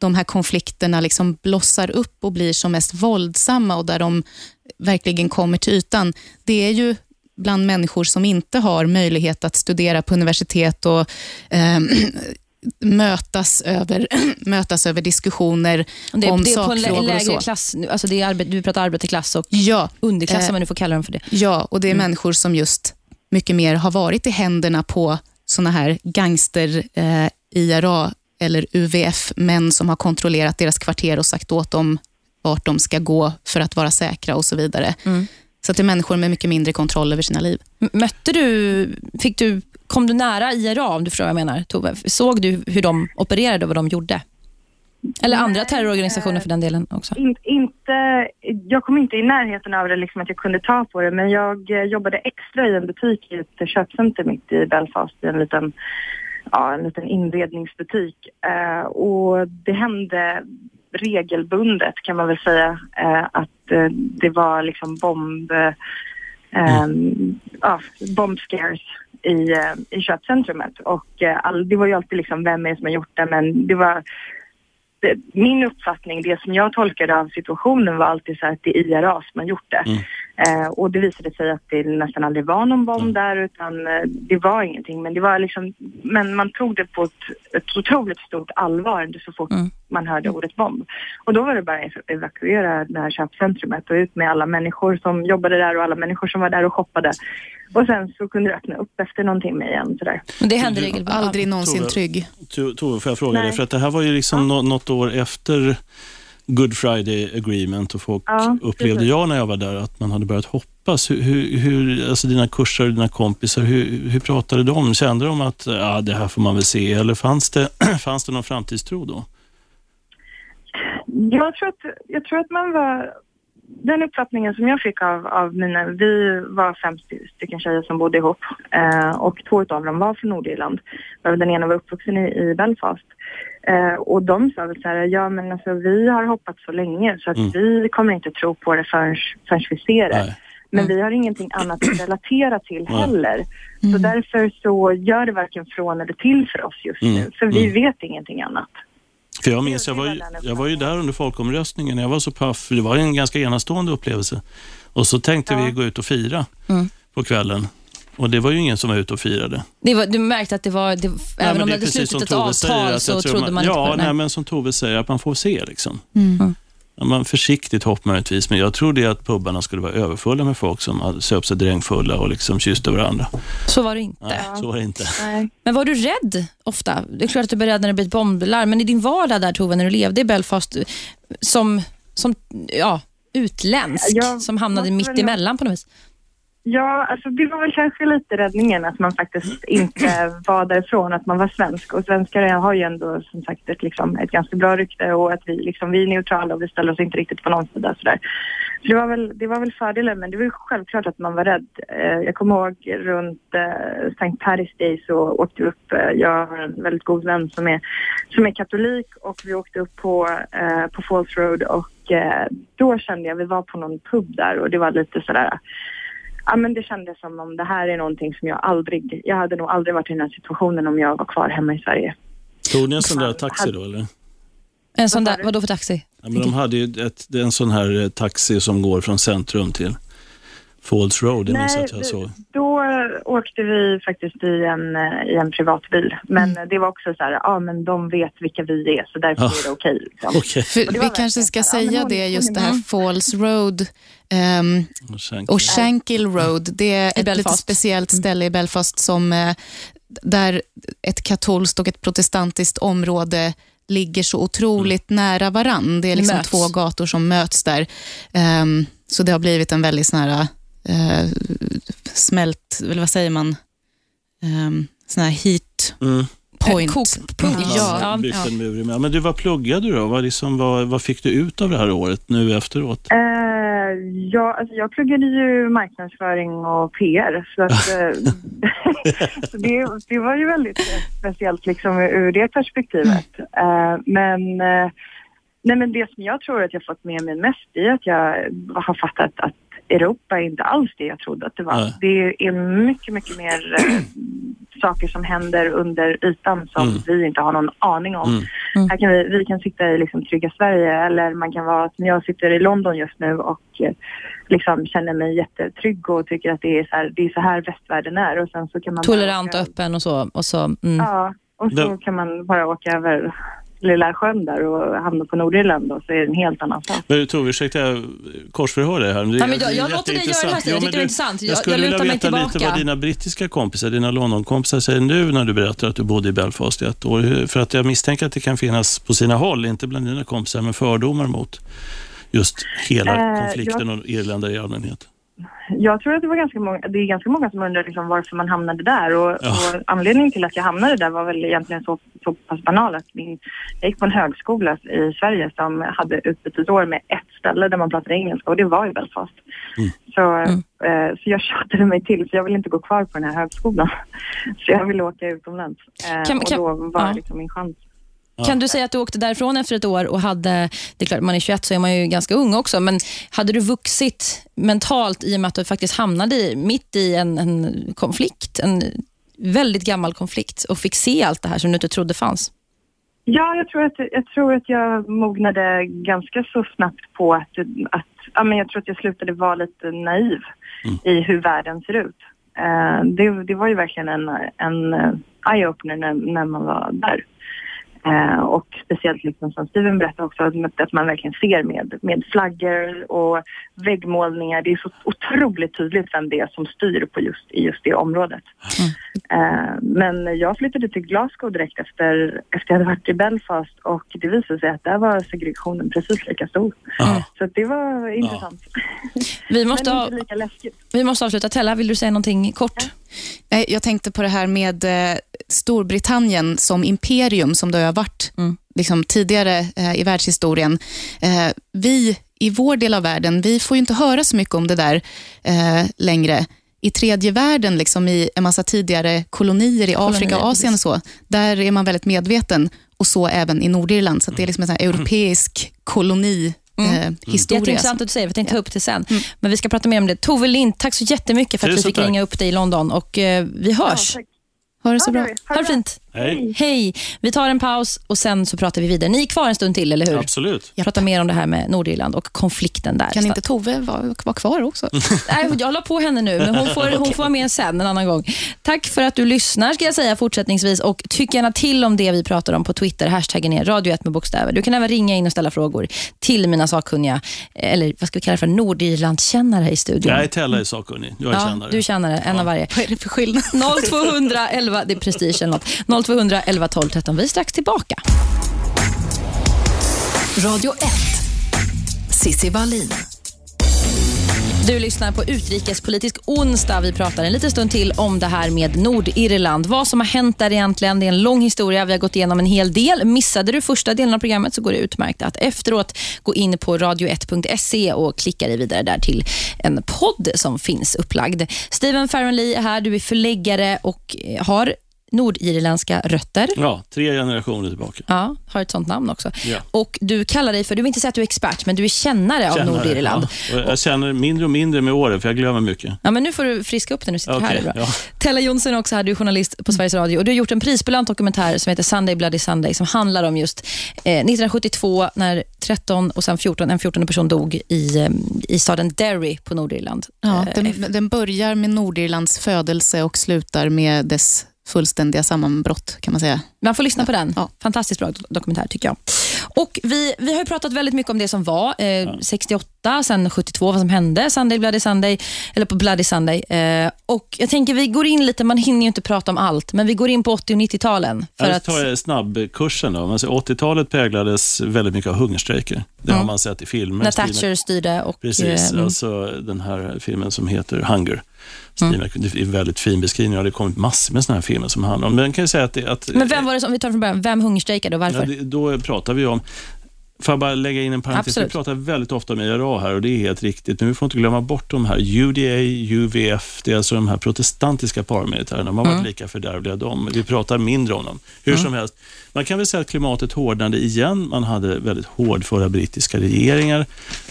de här konflikterna liksom blossar upp och blir som mest våldsamma och där de verkligen kommer till ytan. Det är ju bland människor som inte har möjlighet att studera på universitet och eh, [CLEARS THROAT] mötas, över, [CLEARS THROAT] mötas över diskussioner Det, om det en lä- sakfrågor och lägre så. klass. Alltså det är arbet, du pratar arbetarklass och Ja, underklass, Eh, om man nu får kalla dem för det. Ja, och det är människor som just mycket mer har varit i händerna på såna här gangster, eh, IRA eller UVF-män som har kontrollerat deras kvarter och sagt åt dem vart de ska gå för att vara säkra och så vidare. Så att det är människor med mycket mindre kontroll över sina liv. Mötte du, fick du, kom du nära IRA om du förstår vad jag menar, Tove? Såg du hur de opererade och vad de gjorde? Eller andra terrororganisationer för den delen också? In, inte, jag kom inte i närheten av det, liksom att jag kunde ta på det, men jag eh, jobbade extra i en butik i ett köpcenter mitt i Belfast, i en liten, ja, en liten inredningsbutik. Eh, och det hände regelbundet kan man väl säga eh, att eh, det var liksom bomb, eh, ja, bomb scares i, i köpcentrumet. Och all, det var ju alltid liksom, vem är det som har gjort det? Men det var min uppfattning, det som jag tolkade av situationen var alltid så att det är IRA som har gjort det. Eh, och det visade sig att det nästan aldrig var någon bomb där utan eh, det var ingenting. Men det var liksom, men man tog det på ett, ett otroligt stort allvar så fort Mm. man hörde ordet bomb. Och då var det bara att evakuera det här köpcentrumet och ut med alla människor som jobbade där och alla människor som var där och shoppade. Och sen så kunde det öppna upp efter någon timme igen sådär. Men det hände regelbundet. Aldrig någonsin Tove. trygg. To- Tove, får jag fråga dig? Nej. För att det här var ju liksom nå- något år efter Good Friday Agreement och folk Ja, upplevde precis. jag när jag var där att man hade börjat hoppas. Hur, hur, hur, alltså dina kursare och dina kompisar, hur, hur pratade de? Kände de att ja, det här får man väl se eller fanns det, [CLEARS THROAT] fanns det någon framtidstro då? Jag tror, att, jag tror att man var... Den uppfattningen som jag fick av, av mina... Vi var fem sty- stycken tjejer som bodde ihop eh, och två av dem var från Nordirland. Den ena var uppvuxen i, i Belfast. Eh, och de sa väl så här, ja men alltså vi har hoppat så länge så att Mm. vi kommer inte tro på det förrän, förrän vi ser det. Nej. Men vi har ingenting annat att relatera till Nej. heller. Så därför så gör det varken från eller till för oss just Mm. nu. För vi Mm. vet ingenting annat. För jag minns, jag var, ju, jag var ju där under folkomröstningen. Jag var så paff. Det var en ganska enastående upplevelse. Och så tänkte Ja. vi gå ut och fira Mm. på kvällen. Och det var ju ingen som var ute och firade. Det var, du märkte att det var, det, Nej, även om det hade slutit ett säger, avtal att så trodde man, Ja, inte på det. nej, men som Tove säger, att man får se. Liksom. Mm. Ja, Man försiktigt hopp möjligtvis, men jag trodde att pubbarna skulle vara överfulla med folk som söp sig drängfulla och liksom kysste varandra. Så var det inte. Nej, så var det inte. Nej. Men var du rädd ofta? Det är klart att du blev rädd när det blev ett bomblarm, men i din vardag där Tove, när du levde i Belfast som, som ja, utländsk, Jag som hamnade mitt emellan på något vis. Ja, alltså det var väl kanske lite räddningen att man faktiskt inte var därifrån, att man var svensk. Och svenskar har ju ändå som sagt ett, liksom, ett ganska bra rykte och att vi, liksom, vi är neutrala och vi ställer oss inte riktigt på någon sida. Sådär. Så det var, väl, det var väl fördelen, men det var ju självklart att man var rädd. Eh, jag kommer ihåg runt eh, St. Paris Day så åkte vi upp, eh, jag har en väldigt god vän som är, som är katolik och vi åkte upp på, eh, på Falls Road och då kände jag, vi var på någon pub där och det var lite sådär Ja, men det kändes som om det här är någonting som jag aldrig, jag hade nog aldrig varit i den här situationen om jag var kvar hemma i Sverige. Tog ni en sån där taxi då eller? En sån där, vadå för taxi? Ja, men de hade ju ett, en sån här eh, taxi som går från centrum till Falls Road. Det minns att jag såg. då åkte vi faktiskt i en, i en privatbil. Men Mm. det var också så här, ja men de vet vilka vi är så därför Ja. är det okej. liksom. För Och det vi kanske verkligen ska ja, säga hon- det, hon just är det här. Falls Road ehm, Och sen- och Shankill Road. Det är ett lite Belfast. speciellt ställe i Belfast som eh, där ett katolskt och ett protestantiskt område ligger så otroligt nära varann. Det är liksom Möts. två gator som möts där. Ehm, så det har blivit en väldigt sån här eh, smält, eller vad säger man, um, sån här heat Mm. point. Kokpunkt. Ja, Ja, ja. Men du, vad pluggade du då? Vad, liksom, vad, vad fick du ut av det här året nu efteråt? Eh, ja, alltså jag pluggade ju marknadsföring och PR. Så, att, [LAUGHS] eh, [LAUGHS] så det, det var ju väldigt eh, speciellt liksom, ur det perspektivet. Eh, men, eh, nej, men det som jag tror att jag fått med mig mest är att jag har fattat att Europa är inte alls det jag trodde att det var. Nej. Det är mycket, mycket mer eh, saker som händer under ytan som Mm. vi inte har någon aning om. Mm. Mm. Här kan vi, vi kan sitta i liksom trygga Sverige eller man kan vara som jag sitter i London just nu och eh, liksom känner mig jättetrygg och tycker att det är så här, det är så här västvärlden är och sen så kan man Tolerant och öppen och så. Och så mm. Ja, och så Det- kan man bara åka över lilla sjön där och hamna på Nordirland och så är det en helt annan sak. Men Tove, ursäkta, jag korsförhör dig här. men Det, Ja, men jag- jag låter dig göra det här, jag Ja, tycker men det är du- intressant. Jag- Jag skulle jag vilja veta lite tillbaka. vad dina brittiska kompisar, dina Londonkompisar säger nu när du berättar att du bodde i Belfast i ett år. För att jag misstänker att det kan finnas på sina håll, inte bland dina kompisar, men fördomar mot just hela Eh, konflikten och irländare i allmänhet. Jag tror att det var ganska många, det är ganska många som undrar liksom varför man hamnade där och, Ja. och anledningen till att jag hamnade där var väl egentligen så, så pass banal att min, jag gick på en högskola i Sverige som hade utbytesår med ett ställe där man pratade engelska och det var i Belfast. Mm. Så, Mm. eh, så jag tjatade mig till för jag ville inte gå kvar på den här högskolan. [LAUGHS] Så jag ville åka utomlands eh, Kan- och kan- då var ja. det liksom min chans. Ja. Kan du säga att du åkte därifrån efter ett år och hade, det är klart man är 21 så är man ju ganska ung också, men hade du vuxit mentalt i och med att du faktiskt hamnade i, mitt i en, en konflikt, en väldigt gammal konflikt och fick se allt det här som du inte trodde fanns? Ja, jag tror, att, jag tror att jag mognade ganska så snabbt på att, att ja, men jag tror att jag slutade vara lite naiv Mm. i hur världen ser ut. Eh, det, det var ju verkligen en, en eye-opener när, när man var där. Eh, och speciellt liksom som Steven berättade också, att, att man verkligen ser med, med flaggor och väggmålningar. Det är så otroligt tydligt vem det är som styr på just, i just det området. Eh, men jag flyttade till Glasgow direkt efter, efter jag hade varit i Belfast och det visade sig att där var segregationen precis lika stor. Ja. Så att det var intressant. Vi måste, Men inte lika läskigt. vi måste avsluta. Tella, vill du säga någonting kort? Nej, Jag tänkte på det här med eh, Storbritannien som imperium, som det har varit Mm. liksom, tidigare eh, i världshistorien. Eh, vi i vår del av världen, vi får ju inte höra så mycket om det där längre. I tredje världen, liksom, i en massa tidigare kolonier i Afrika och Asien, och så, där är man väldigt medveten. Och så även i Nordirland. Så det är liksom en sån här europeisk koloni Mm. eh, historia. Jätteintressant att du säger, vi tänkte ta upp det sen. Men vi ska prata mer om det. Tove Lind, tack så jättemycket för att vi fick tack. ringa upp dig i London och eh, vi hörs. Ja. Ha det så Ja, bra. Ha det fint. Hej. Hej. Vi tar en paus och sen så pratar vi vidare. Ni är kvar en stund till, eller hur? Absolut. Jag pratar mer om det här med Nordirland och konflikten där. Kan inte Tove vara vara kvar också? [LAUGHS] Nej, jag la på henne nu, men hon får, [LAUGHS] hon får vara med sen en annan gång. Tack för att du lyssnar, ska jag säga fortsättningsvis. Och Tyck gärna till om det vi pratar om på Twitter. Hashtaggen är radio 1 med bokstäver. Du kan även ringa in och ställa frågor till mina sakkunniga, eller vad ska vi kalla för, Nordirlandskännare i studion. Nej, Tella är sakkunnig. Jag är Ja, kännare. du känner det, en av varje. Vad är det för skillnad? 0211, det är prestige eller något. 0211 12 13. Vi är strax tillbaka. Radio 1. Sissi Wallin. Du lyssnar på Utrikespolitisk onsdag. Vi pratar en liten stund till om det här med Nordirland. Vad som har hänt där egentligen. Det är en lång historia. Vi har gått igenom en hel del. Missade du första delen av programmet så går det utmärkt att efteråt gå in på radio1.se och klicka dig vidare där till en podd som finns upplagd. Steven Farrenly är här. Du är förläggare och har nordirländska rötter. Ja, tre generationer tillbaka. Ja, har ett sånt namn också. Ja. Och Du kallar dig för, du vill inte säga att du är expert, men du är kännare, av Kännare, Nordirland. Ja. Och Jag känner mindre och mindre med åren, för jag glömmer mycket. Ja, men nu får du friska upp det när du sitter Okej, här. Bra. ja. Tella Jonsson är också här, du är journalist på Sveriges Radio och du har gjort en prisbelönt dokumentär som heter Sunday Bloody Sunday som handlar om just eh, 1972 när 13 och sen 14, en 14 person dog i, eh, i staden Derry på Nordirland. Ja, Eh, den, den börjar med Nordirlands födelse och slutar med dess fullständiga sammanbrott kan man säga. Man får lyssna på den. Ja. Fantastiskt bra do- dokumentär tycker jag. Och vi, vi har ju pratat väldigt mycket om det som var. Eh, 68, sen 72, vad som hände. Sunday Bloody Sunday, eller på Bloody Sunday. Eh, och jag tänker vi går in lite, man hinner ju inte prata om allt, men vi går in på 80 och 90-talen. För Jag att, tar snabbkursen. Då. Ser 80-talet präglades väldigt mycket av hungerstrejker. Det har man sett i filmer. när Thatcher styrde. Och, Precis, eh, alltså den här filmen som heter Hunger. Stephen- Det är en väldigt fin beskrivning. Och det har kommit massor med såna här filmer som handlar om, men jag kan ju säga att, det, att Men vem var det som, vi tar från början, vem hungerstrejkade och varför? Ja, det, då pratar vi om Får jag bara lägga in en parentes? Absolut. Vi pratar väldigt ofta om IRA här och det är helt riktigt, men vi får inte glömma bort de här UDA, UVF, det är alltså de här protestantiska paramilitärerna. De har varit lika fördärvliga de. Vi pratar mindre om dem. Hur som helst, man kan väl säga att klimatet hårdnade igen. Man hade väldigt hårdföra brittiska regeringar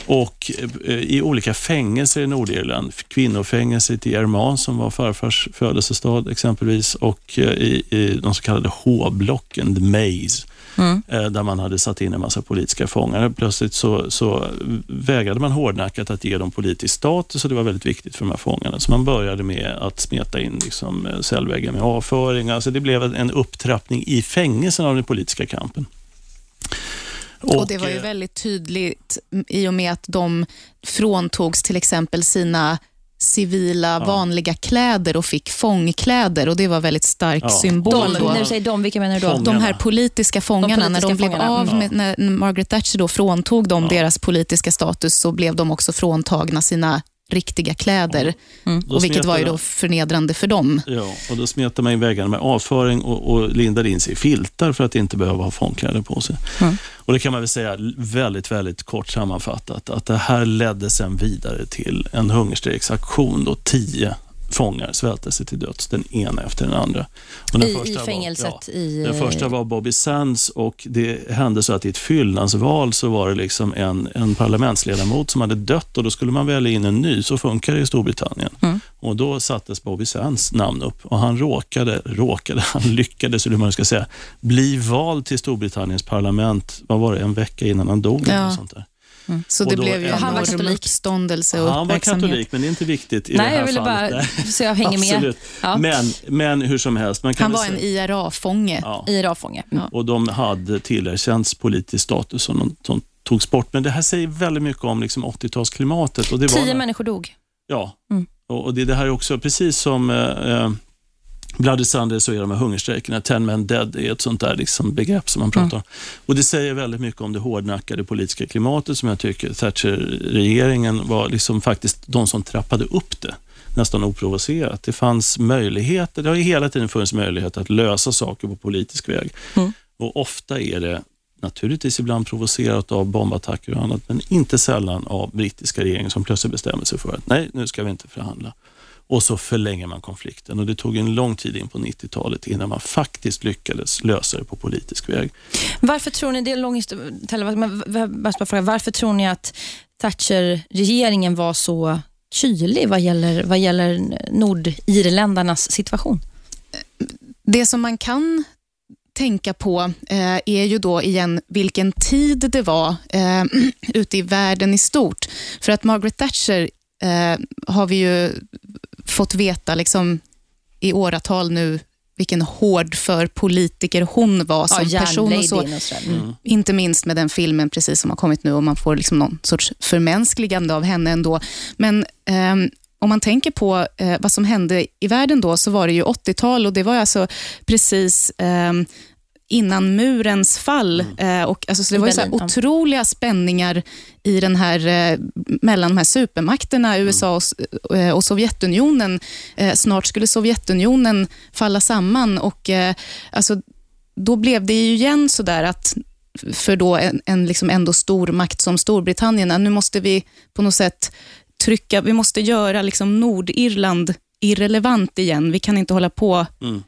och eh, i olika fängelser i Nordirland, kvinnofängelset i Erman som var farfars födelsestad exempelvis och eh, i, i de så kallade H-blocken, the Maze, eh, där man hade satt in en massa politiska fångar. Plötsligt så, så vägrade man hårdnackat att ge dem politisk status och det var väldigt viktigt för de här fångarna. Så man började med att smeta in liksom, eh, cellväggar med avföring. Alltså det blev en upptrappning i fängelserna av den politiska kampen. Och, det var ju eh, väldigt tydligt mm, i och med att de fråntogs till exempel sina civila vanliga kläder och fick fångkläder och det var väldigt stark Ja. symbol. de, då. när du säger de, vilka menar du då? De här politiska fångarna, De när de politiska blev fångarna, av med, när Margaret Thatcher då fråntog dem deras politiska status så blev de också fråntagna sina riktiga kläder. Då Och vilket var ju då förnedrande för dem. Ja, och då smetar man in väggarna med avföring och, och lindar in sig i filtar för att inte behöva ha fångkläder på sig. Och Det kan man väl säga väldigt, väldigt kort sammanfattat att det här ledde sen vidare till en hungerstrejksaktion då tio fångar svälte sig till döds, den ena efter den andra. Och den I- första i var- fängelset ja, i- Den första var Bobby Sands och det hände så att i ett fyllnadsval så var det liksom en, en parlamentsledamot som hade dött och då skulle man välja in en ny. Så funkar det i Storbritannien. Mm. Och Då sattes Bobby Sands namn upp och han råkade, råkade, han lyckades, eller hur man ska säga, bli vald till Storbritanniens parlament, vad var det, en vecka innan han dog? Ja. Något sånt där. Så Och det då blev ju Han var katolik. uppståndelse och Han var katolik, men det är inte viktigt i det Nej, här jag ville fallet. bara Nej. så jag hänger med. Ja. Men, men hur som helst, man kan Han var en IRA-fånge. Ja. I Rafånge. Mm. och de hade tillerkänts politisk status som de, som togs bort. Men det här säger väldigt mycket om liksom 80-talsklimatet. Och det var Tio människor dog. Ja, Mm. och, och det, det här är också precis som eh, eh, Bloody Sunday så är de här hungerstrejkerna, Ten Men Dead är ett sånt där liksom begrepp som man pratar Mm. om. Och Det säger väldigt mycket om det hårdnackade politiska klimatet som jag tycker Thatcher-regeringen var liksom faktiskt de som trappade upp det nästan oprovocerat. Det fanns möjligheter, det har ju hela tiden funnits möjlighet att lösa saker på politisk väg. Mm. Och ofta är det naturligtvis ibland provocerat av bombattacker och annat, men inte sällan av brittiska regeringen som plötsligt bestämmer sig för att nej, nu ska vi inte förhandla. Och så förlänger man konflikten och det tog en lång tid in på 90-talet innan man faktiskt lyckades lösa det på politisk väg. Varför tror ni, det är en lång historia, Tella, men varför tror ni att Thatcher-regeringen var så kylig vad gäller, vad gäller nordirländarnas situation? Det som man kan tänka på eh, är ju då igen vilken tid det var eh, [CLEARS THROAT] ute i världen i stort. För att Margaret Thatcher eh, har vi ju fått veta liksom, i åratal nu vilken hård för politiker hon var som person. Och så. och sådär. Mm. Inte minst med den filmen precis som har kommit nu och man får liksom någon sorts förmänskligande av henne ändå. Men ehm, om man tänker på eh, vad som hände i världen då så var det ju 80-tal och det var alltså precis ehm, innan murens fall. Mm. Eh, och, alltså, så det I var ju så här Berlin, otroliga spänningar i den här, eh, mellan de här supermakterna, USA och, s- eh, och Sovjetunionen. Eh, snart skulle Sovjetunionen falla samman och eh, alltså, då blev det ju igen så där att för då en, en liksom ändå stor makt som Storbritannien, att nu måste vi på något sätt trycka, vi måste göra liksom Nordirland irrelevant igen. Vi kan inte hålla på Mm.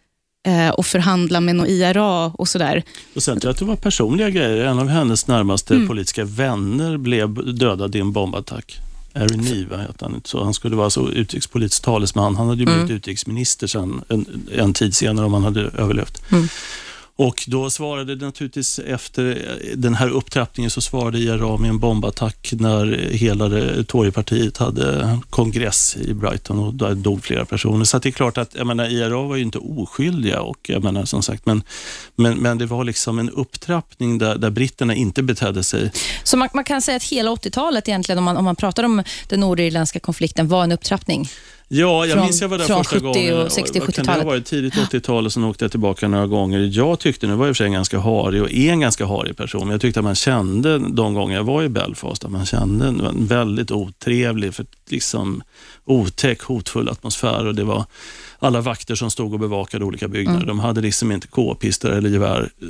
Eh, och förhandla med någon IRA och sådär. Och sen tror jag att det var personliga grejer. En av hennes närmaste Mm. politiska vänner blev dödad i en bombattack. Harry Niva hette han så. Han skulle vara alltså utrikespolitisk talesman. Han hade ju blivit utrikesminister sen, en, en tid senare om han hade överlevt. Och då svarade naturligtvis efter eh, den här upptrappningen så svarade IRA med en bombattack när hela Torypartiet hade kongress i Brighton och där dog flera personer. Så att det är klart att jag menar, IRA var ju inte oskyldiga och jag menar som sagt, men, men, men det var liksom en upptrappning där, där britterna inte betedde sig. Så man, man kan säga att hela 80-talet egentligen, om man, om man pratar om den nordirländska konflikten, var en upptrappning. Ja, jag Från- minns jag var där från första 70 och gången. 60 kan det ha 70-talet? varit? Tidigt 80-tal och sen åkte jag tillbaka några gånger. Jag tyckte, nu var jag i och för sig en ganska harig och är en ganska harig person, men jag tyckte att man kände de gånger jag var i Belfast, att man kände en en väldigt otrevlig, för liksom otäck, hotfull atmosfär och det var alla vakter som stod och bevakade olika byggnader. Mm. De hade liksom inte k-pistar eller gevär eh,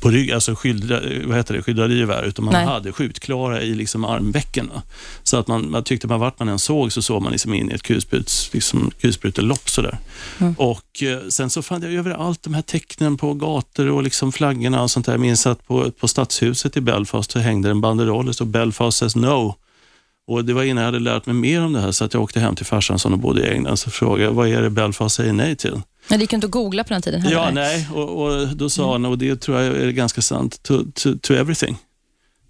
på rygg, alltså skyddra, vad heter det, skyddade gevär, utan man Nej. hade skjutklara i liksom armvecken. Så att man, man tyckte man vart man än såg så såg man liksom in i ett kulspruts, liksom, kulsprutelopp. Sådär. Och eh, sen så fann jag överallt de här tecknen på gator och liksom flaggorna och sånt där. Jag minns att på, på stadshuset i Belfast så hängde en banderoll, det stod Belfast says no. Och Det var innan jag hade lärt mig mer om det här så att jag åkte hem till farsan som bodde i England så frågade vad är det Belfast säger nej till? Men det gick inte att googla på den tiden heller. Ja, nej, och, och då sa han, och det tror jag är ganska sant, to, to, to everything.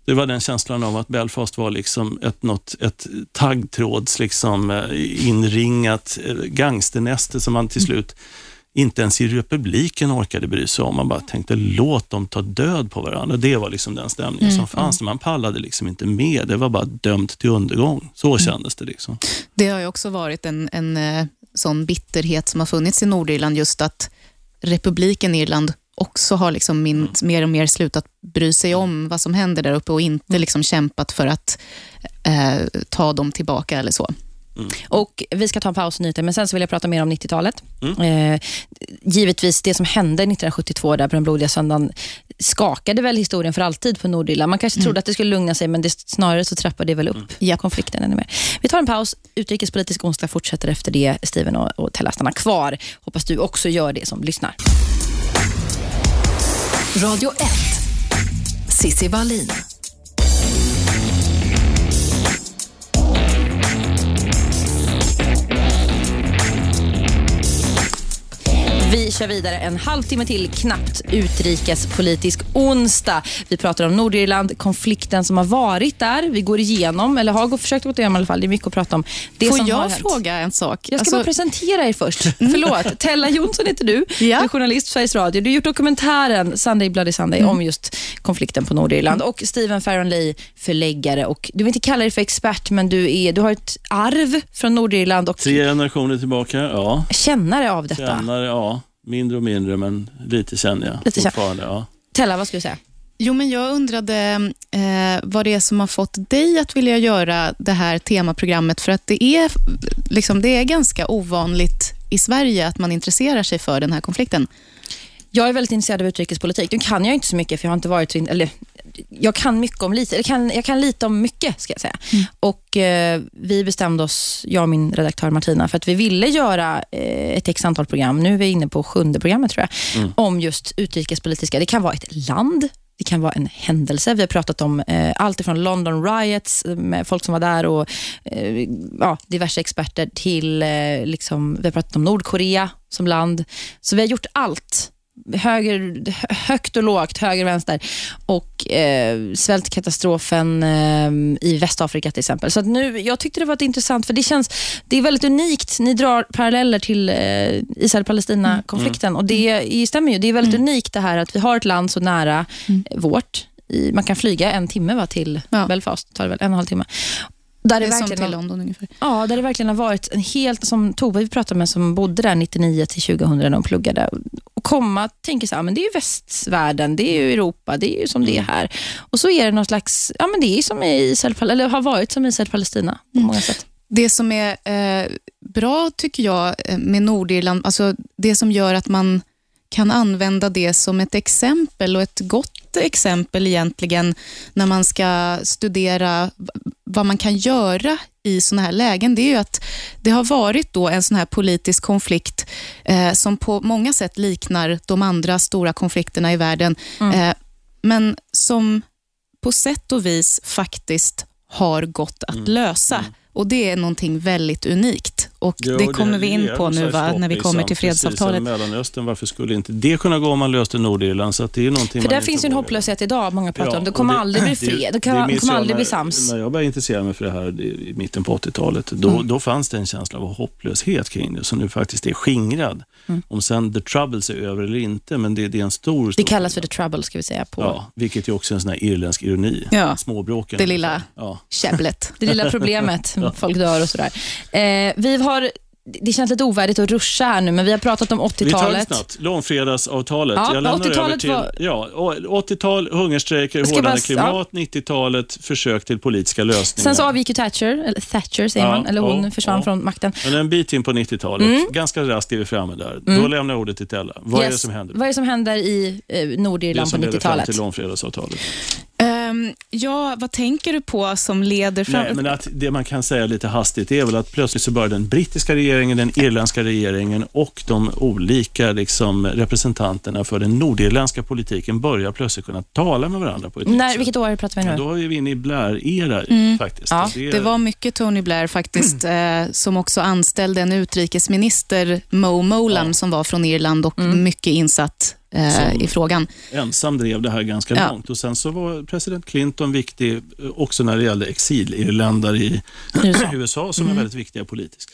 Det var den känslan av att Belfast var liksom ett, något, ett taggtråds liksom, eh, inringat eh, gangsternäste som man till slut inte ens i republiken orkade bry sig om. Man bara tänkte låt dem ta död på varandra. Det var liksom den stämningen som fanns. Man pallade liksom inte med. Det var bara dömt till undergång. Så kändes det. liksom. Det har ju också varit en, en eh, sån bitterhet som har funnits i Nordirland, just att republiken Irland också har liksom min, mer och mer slutat bry sig om vad som händer där uppe och inte liksom kämpat för att eh, ta dem tillbaka eller så. Och Vi ska ta en paus och nyheter, men sen så vill jag prata mer om 90-talet. Eh, givetvis, det som hände 1972 där på den blodiga söndagen skakade väl historien för alltid på Nordirland. Man kanske trodde att det skulle lugna sig, men det, snarare så trappade det väl upp konflikten ännu mer. Vi tar en paus. Utrikespolitisk onsdag fortsätter efter det. Steven och, och Tella stannar kvar. Hoppas du också gör det som lyssnar. Radio 1. Sissi Wallin. Vi kör vidare en halvtimme till, knappt utrikespolitisk onsdag. Vi pratar om Nordirland, konflikten som har varit där. Vi går igenom, eller har försökt gå igenom i alla fall. Det är mycket att prata om. Det Får som har jag hänt. fråga en sak? Jag ska Alltså, bara presentera er först. [LAUGHS] Förlåt. Tella Jonsson heter du. Ja. Du är journalist på Sveriges Radio. Du har gjort dokumentären Sunday Bloody Sunday om just konflikten på Nordirland. Och Stephen Farron Lee, förläggare. Och du vill inte kalla dig för expert, men du, är, du har ett arv från Nordirland och Tre generationer tillbaka, ja. kännare av detta. Känner, ja. Mindre och mindre, men lite känner jag Lite fortfarande. Ja. Tella, vad ska du säga? Jo, men jag undrade eh, vad det är som har fått dig att vilja göra det här temaprogrammet, för att det är, liksom, det är ganska ovanligt i Sverige att man intresserar sig för den här konflikten. Jag är väldigt intresserad av utrikespolitik. Nu kan jag inte så mycket, för jag har inte varit så in, eller jag kan mycket om lite, eller kan, jag kan lite om mycket ska jag säga. Och eh, Vi bestämde oss, jag och min redaktör Martina, för att vi ville göra eh, ett x antal program, nu är vi inne på sjunde programmet tror jag, om just utrikespolitiska. Det kan vara ett land, det kan vara en händelse. Vi har pratat om eh, allt ifrån London riots, eh, med folk som var där och eh, ja, diverse experter, till eh, liksom, vi har pratat om Nordkorea som land. Så vi har gjort allt höger, högt och lågt, höger och vänster. Och eh, svältkatastrofen eh, i Västafrika till exempel. Så nu, jag tyckte det var intressant, för det känns, det är väldigt unikt. Ni drar paralleller till eh, Israel-Palestina-konflikten och det stämmer ju. Det är väldigt unikt det här att vi har ett land så nära eh, vårt. I, man kan flyga en timme va, till Ja. Belfast, tar det väl en och en halv timme. Där Det det, verkligen till London ungefär. ja, där det verkligen har varit en helt, som Tove vi pratade med, som bodde där 99 till 2000 när de pluggade. Och komma tänker så här, men det är ju västvärlden, det är ju Europa, det är ju som det är här. Och så är det någon slags, ja men det är som i Israel, eller har varit som Israel-Palestina på många sätt. Det som är eh, bra tycker jag eh, med Nordirland, alltså det som gör att man kan använda det som ett exempel och ett gott exempel egentligen när man ska studera vad man kan göra i såna här lägen, det är ju att det har varit då en sån här politisk konflikt eh, som på många sätt liknar de andra stora konflikterna i världen, eh, men som på sätt och vis faktiskt har gått att lösa. Och Det är någonting väldigt unikt och Ja, det kommer vi in på nu va, när vi kommer till fredsavtalet. Precis, Mellanöstern, varför skulle inte det kunna gå om man löste Nordirland? Så att det är någonting För man där finns ju en hopplöshet idag, många pratar Ja, om. Det kommer aldrig bli fred, det, kan, minns kommer aldrig när, bli sams. När jag började intressera mig för det här i mitten på 80-talet, då, Mm. då fanns det en känsla av hopplöshet kring det, som nu faktiskt är skingrad. Mm. Om sen the troubles är över eller inte, men det, det är en stor... Det stor kallas för the trouble, ska vi säga. På Ja, vilket ju också är en sån här irländsk ironi. Ja. Småbråken. Det lilla. Ja. Käbblet. Det lilla [LAUGHS] problemet, folk dör och sådär. Eh, vi har, det känns lite ovärdigt att ruscha här nu, men vi har pratat om Vi tar det 80-talet. snabbt. Långfredagsavtalet. Ja, jag lämnar 80-talet över var- till ja, å- 80-tal, hungerstrejker, hårdare bara- klimat, 90-talet, försök till politiska lösningar. Sen så avgick ju Thatcher, eller Thatcher säger Ja, man, eller hon ja, försvann ja. från makten. Men en bit in på 90-talet, ganska raskt är vi framme där. Då lämnar jag ordet till Tella. Vad är det Mm. Yes. som händer? Vad är det som händer i eh, Det Nordirland på som leder fram 90-talet? till långfredagsavtalet. Ehm, ja, vad tänker du på som leder fram... Nej, men att det man kan säga lite hastigt är väl att plötsligt så börjar den brittiska regeringen, den irländska regeringen och de olika liksom, representanterna för den nordirländska politiken börja plötsligt kunna tala med varandra på ett När, vilket år pratar vi Ja, nu? då är vi inne i Blair-era faktiskt. Ja, Och Det var mycket Tony Blair faktiskt, eh, som också anställde en utrikesminister, Mo Molam, Ja. som var från Irland och mycket insatt eh, i frågan. ensam drev det här ganska Ja. långt. Och Sen så var president Clinton viktig eh, också när det gällde exilirländare i [CLEARS THROAT] USA. [CLEARS THROAT] USA som är väldigt viktiga politiskt.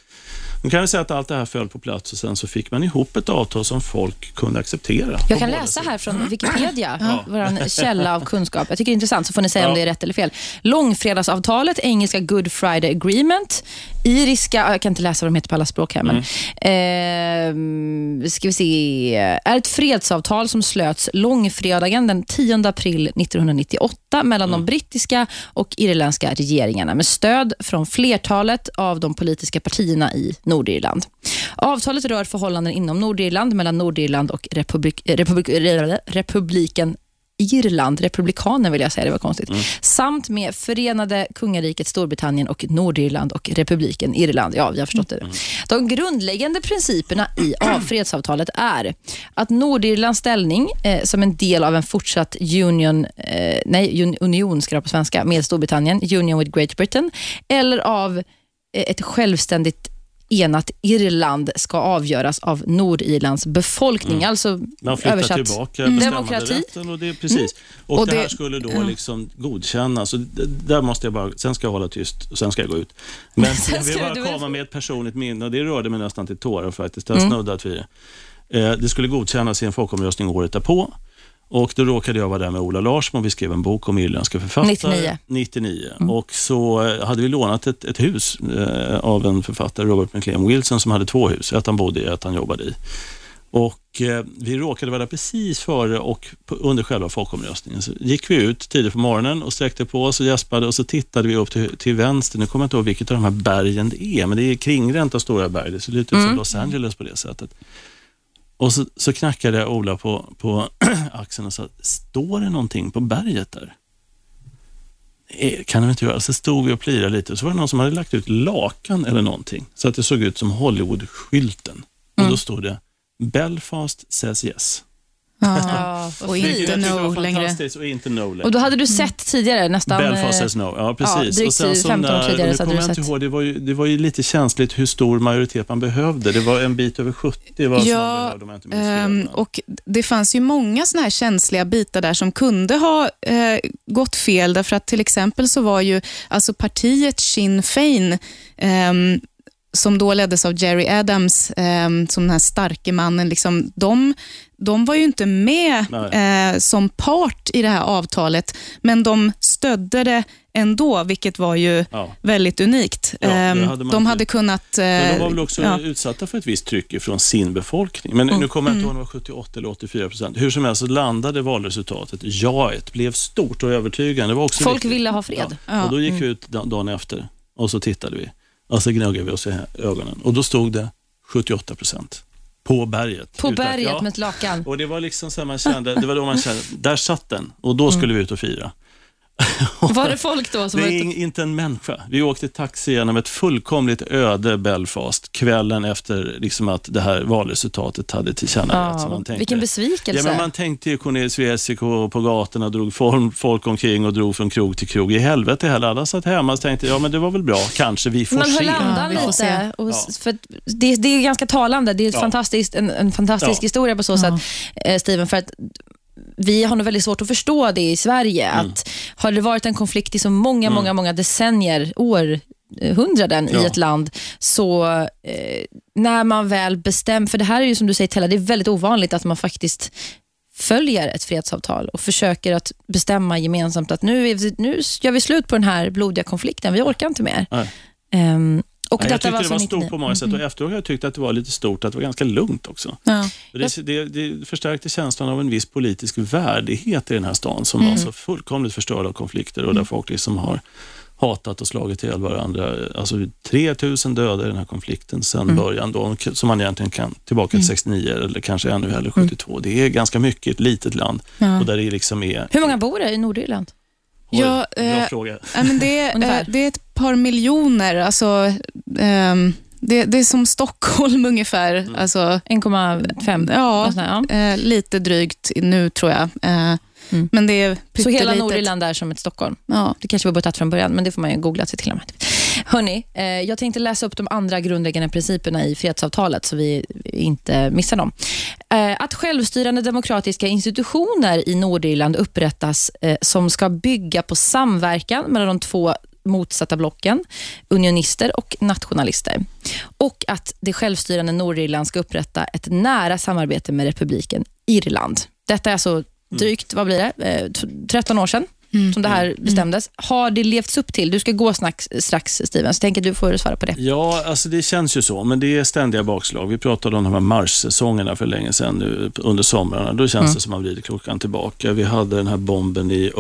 Nu kan vi säga att allt det här föll på plats och sen så fick man ihop ett avtal som folk kunde acceptera. Jag kan läsa sidor. här från Wikipedia, [CLEARS THROAT] Ja. vår källa av kunskap. Jag tycker det är intressant, så får ni säga om Ja. det är rätt eller fel. Långfredagsavtalet, engelska Good Friday Agreement, iriska, jag kan inte läsa vad de heter på alla språk här, men Mm. eh, ska vi se, är ett fredsavtal som slöts långfredagen den 10 april 1998 mellan Mm. de brittiska och irländska regeringarna med stöd från flertalet av de politiska partierna i Nordirland. Avtalet rör förhållanden inom Nordirland mellan Nordirland och republik, republik, republiken Irland, republikanen vill jag säga, det var konstigt, samt med Förenade kungariket Storbritannien och Nordirland och republiken Irland. Ja, vi har förstått det. De grundläggande principerna i [CLEARS THROAT] av- fredsavtalet är att Nordirlands ställning eh, som en del av en fortsatt union, eh, nej, un, union ska på svenska, med Storbritannien, union with Great Britain, eller av eh, ett självständigt enat Irland ska avgöras av Nordirlands befolkning. Alltså Man flyttar översatt. tillbaka Mm. bestämmanderätten och det, precis. Och, Och det, här det- skulle då liksom godkännas. Där måste jag bara, sen ska jag hålla tyst och sen ska jag gå ut. Men [LAUGHS] jag vill bara komma med ett personligt minne och det rörde mig nästan till tårar faktiskt. Mm. Jag har snuddat vid det. Eh, Det skulle godkännas i en folkomröstning året därpå. Och då råkade jag vara där med Ola Larsmo och vi skrev en bok om irländska författare. 99. 99. Och så eh, hade vi lånat ett, ett hus eh, av en författare, Robert McLean Wilson, som hade två hus. Ett han bodde i, ett han jobbade i. Och eh, Vi råkade vara där precis före och på, under själva folkomröstningen. Så gick vi ut tidigt på morgonen och sträckte på oss och gäspade och så tittade vi upp till, till vänster. Nu kommer jag inte ihåg vilket av de här bergen det är, men det är kringränt av stora berg. Det ser lite ut som Los Angeles på det sättet. Och så, så knackade Ola på, på [CLEARS THROAT] axeln och sa, står det någonting på berget där? "Eh, kan de inte göra. Så stod vi och plirade lite och så var det någon som hade lagt ut lakan eller någonting så att det såg ut som Hollywood-skylten. Och då stod det Belfast says yes. Ja, och fint. inte no längre. och inte no längre. Och då hade du sett tidigare nästan... Belfast eh, says no, ja precis. drygt och sen så 15 år när, tidigare nu så hade du sett. ihåg, det var, ju, det var ju lite känsligt hur stor majoritet man behövde. Det var en bit över 70 var som man Ja, behövde Men- och det fanns ju många såna här känsliga bitar där som kunde ha eh, gått fel, därför att till exempel så var ju alltså partiet Sinn Fein ehm, som då leddes av Jerry Adams, eh, som den här starke mannen, liksom, de, de var ju inte med eh, som part i det här avtalet, men de stödde det ändå, vilket var ju Ja. väldigt unikt. Ja, det Eh, hade de hade kunnat... Eh, Men de var väl också ja. utsatta för ett visst tryck från sin befolkning. Men nu kommer jag inte ihåg om det var 78 eller 84 procent. Hur som helst så landade valresultatet. Jaet blev stort och övertygande. Det var också Folk viktigt. ville ha fred. Ja. Och då gick vi ut da- dagen efter och så tittade vi. Och så gnuggade vi oss i ögonen. Och då stod det 78 procent. På berget. På Utan- berget ja. med ett lakan. Och det var liksom så man kände, det var då man kände, där satt den. Och då skulle vi ut och fira. [LAUGHS] Var det folk då som Det är ing- inte en människa. Vi åkte taxi genom ett fullkomligt öde Belfast kvällen efter liksom att det här valresultatet hade man Ja, tänkte- vilken besvikelse. Ja, men man tänkte ju Cornelis Vreeswijk på gatorna drog folk omkring och drog från krog till krog. I helvete heller. Alla satt hemma och tänkte, ja men det var väl bra, kanske vi får Man höll se. andan Ja, vi får lite. Och, Ja. för det, det är ganska talande. Det är ett Ja. fantastiskt, en, en fantastisk Ja. historia på så sätt, eh, Steven. För att vi har nog väldigt svårt att förstå det i Sverige. Mm. Att har det varit en konflikt i så många, många, många decennier, århundraden i Ja. ett land, så eh, när man väl bestämmer, för det här är ju som du säger Tella, det är väldigt ovanligt att man faktiskt följer ett fredsavtal och försöker att bestämma gemensamt att nu, är vi, nu gör vi slut på den här blodiga konflikten, vi orkar inte mer. Nej. Och jag tyckte det så var 99. stort på många sätt och efteråt har jag tyckt att det var lite stort, att det var ganska lugnt också. Ja. Det, det, det förstärkte känslan av en viss politisk värdighet i den här stan som var så fullkomligt förstörd av konflikter och där folk liksom har hatat och slagit ihjäl varandra. Alltså 3000 döda i den här konflikten sedan början, då, som man egentligen kan tillbaka till 69 eller kanske ännu hellre 72. Det är ganska mycket i ett litet land Ja. och där det liksom är... Hur många bor det i Nordirland? Oj, Ja, bra eh, fråga. Men det, [LAUGHS] eh, det är ett par miljoner. Alltså, ehm, det, det är som Stockholm [LAUGHS] ungefär. Mm. Alltså, 1,5? ja, ja. eh, lite drygt nu tror jag. Eh, Mm. Men det är Så hela. Nordirland är som ett Stockholm? Ja. Det kanske var tagit från början, men det får man ju googla sig till och med. Hörni, eh, jag tänkte läsa upp de andra grundläggande principerna i fredsavtalet, så vi inte missar dem. Eh, att självstyrande demokratiska institutioner i Nordirland upprättas eh, som ska bygga på samverkan mellan de två motsatta blocken, unionister och nationalister. Och att det självstyrande Nordirland ska upprätta ett nära samarbete med republiken Irland. Detta är alltså drygt, vad blir det, eh, t- 13 år sedan som det här bestämdes. Har det levts upp till? Du ska gå snack, strax, Steven, så jag tänker att du får svara på det. Ja, alltså det känns ju så, men det är ständiga bakslag. Vi pratade om de här marschsäsongerna för länge sedan nu under somrarna. Då känns det som att man vrider klockan tillbaka. Vi hade den här bomben i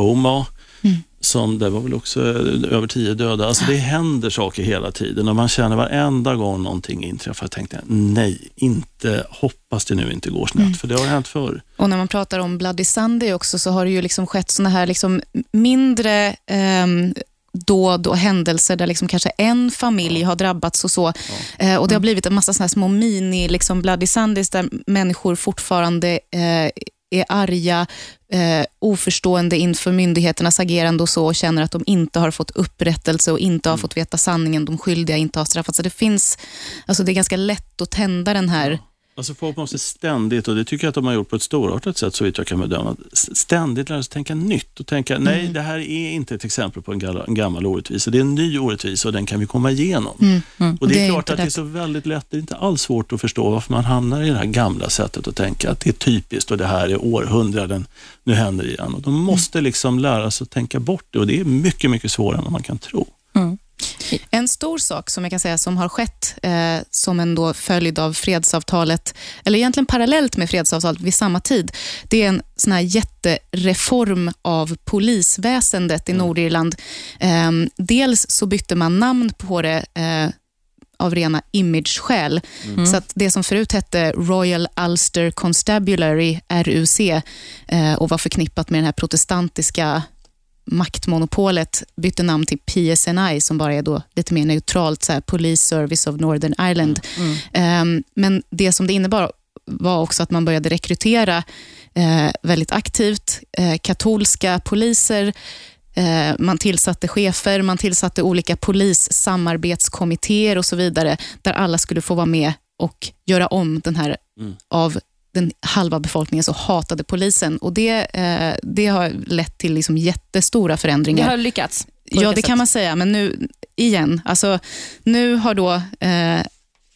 Som det var väl också eh, över tio döda. Alltså det händer saker hela tiden. Och man känner varenda gång någonting inträffar, tänkte jag, nej, inte, hoppas det nu inte går snett, för det har hänt förr. Och när man pratar om Bloody Sunday också så har det ju liksom skett såna här liksom mindre ehm, dåd och händelser där liksom kanske en familj har drabbats och så. Eh, och Det har blivit en massa såna små mini liksom Bloody Sundays där människor fortfarande eh, är arga, eh, oförstående inför myndigheternas agerande och så och känner att de inte har fått upprättelse och inte har fått veta sanningen, de skyldiga inte har straffats. Så det finns, alltså det är ganska lätt att tända den här Alltså folk måste ständigt, och det tycker jag att de har gjort på ett storartat sätt så vitt jag kan bedöma, ständigt lära sig tänka nytt och tänka, nej det här är inte ett exempel på en, gammal orättvisa, det är en ny orättvisa och den kan vi komma igenom. Och det är, Det är klart att det är så väldigt lätt, det är inte alls svårt att förstå varför man hamnar i det här gamla sättet att tänka att det är typiskt och det här är århundraden, nu händer det igen. Och de måste liksom lära sig att tänka bort det och det är mycket, mycket svårare än vad man kan tro. En stor sak som jag kan säga som har skett eh, som en då följd av fredsavtalet, eller egentligen parallellt med fredsavtalet vid samma tid, det är en sån här jättereform av polisväsendet i Nordirland. Eh, dels så bytte man namn på det eh, av rena imageskäl. Så att det som förut hette Royal Ulster Constabulary, RUC, eh, och var förknippat med den här protestantiska maktmonopolet bytte namn till PSNI som bara är då lite mer neutralt, så här, Police Service of Northern Ireland. Ehm, men det som det innebar var också att man började rekrytera eh, väldigt aktivt eh, katolska poliser. Eh, man tillsatte chefer, man tillsatte olika polissamarbetskommittéer och så vidare, där alla skulle få vara med och göra om den här av den halva befolkningen så hatade polisen. Och Det, eh, det har lett till liksom jättestora Det förändringar. har lyckats. Ja, det kan sätt. man säga. Men nu, igen, alltså, nu har då eh,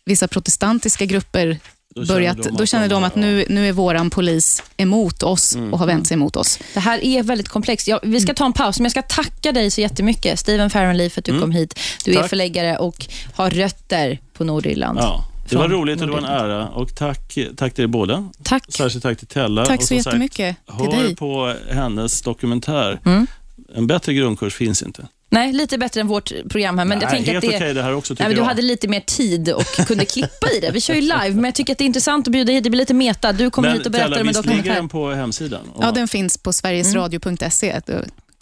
vissa protestantiska grupper Då börjat, då känner de att nu, nu är våran polis emot oss Mm. och har vänt sig emot oss. Det här är väldigt komplext. Ja, vi ska ta en paus, men jag ska tacka dig så jättemycket, Steven Farrenlee, för att du kom hit. Du är Mm. Tack. förläggare och har rötter på Nordirland. Ja, det var roligt och det var en ära. Och tack, tack till er båda. Tack. Särskilt tack till Tella. Tack och så sagt, jättemycket till Hör dig. på hennes dokumentär. Mm. En bättre grundkurs finns inte. Nej, lite bättre än vårt program här, men jag Nej, tänker helt att det... okej det här också Nej, men du jag. hade lite mer tid och kunde klippa i det. Vi kör ju live, men jag tycker att det är intressant att bjuda hit. Det blir lite meta. Du kommer Men hit och berättar om en visst ligger dokumentär. den på hemsidan? Ja, den finns på sverigesradio.se.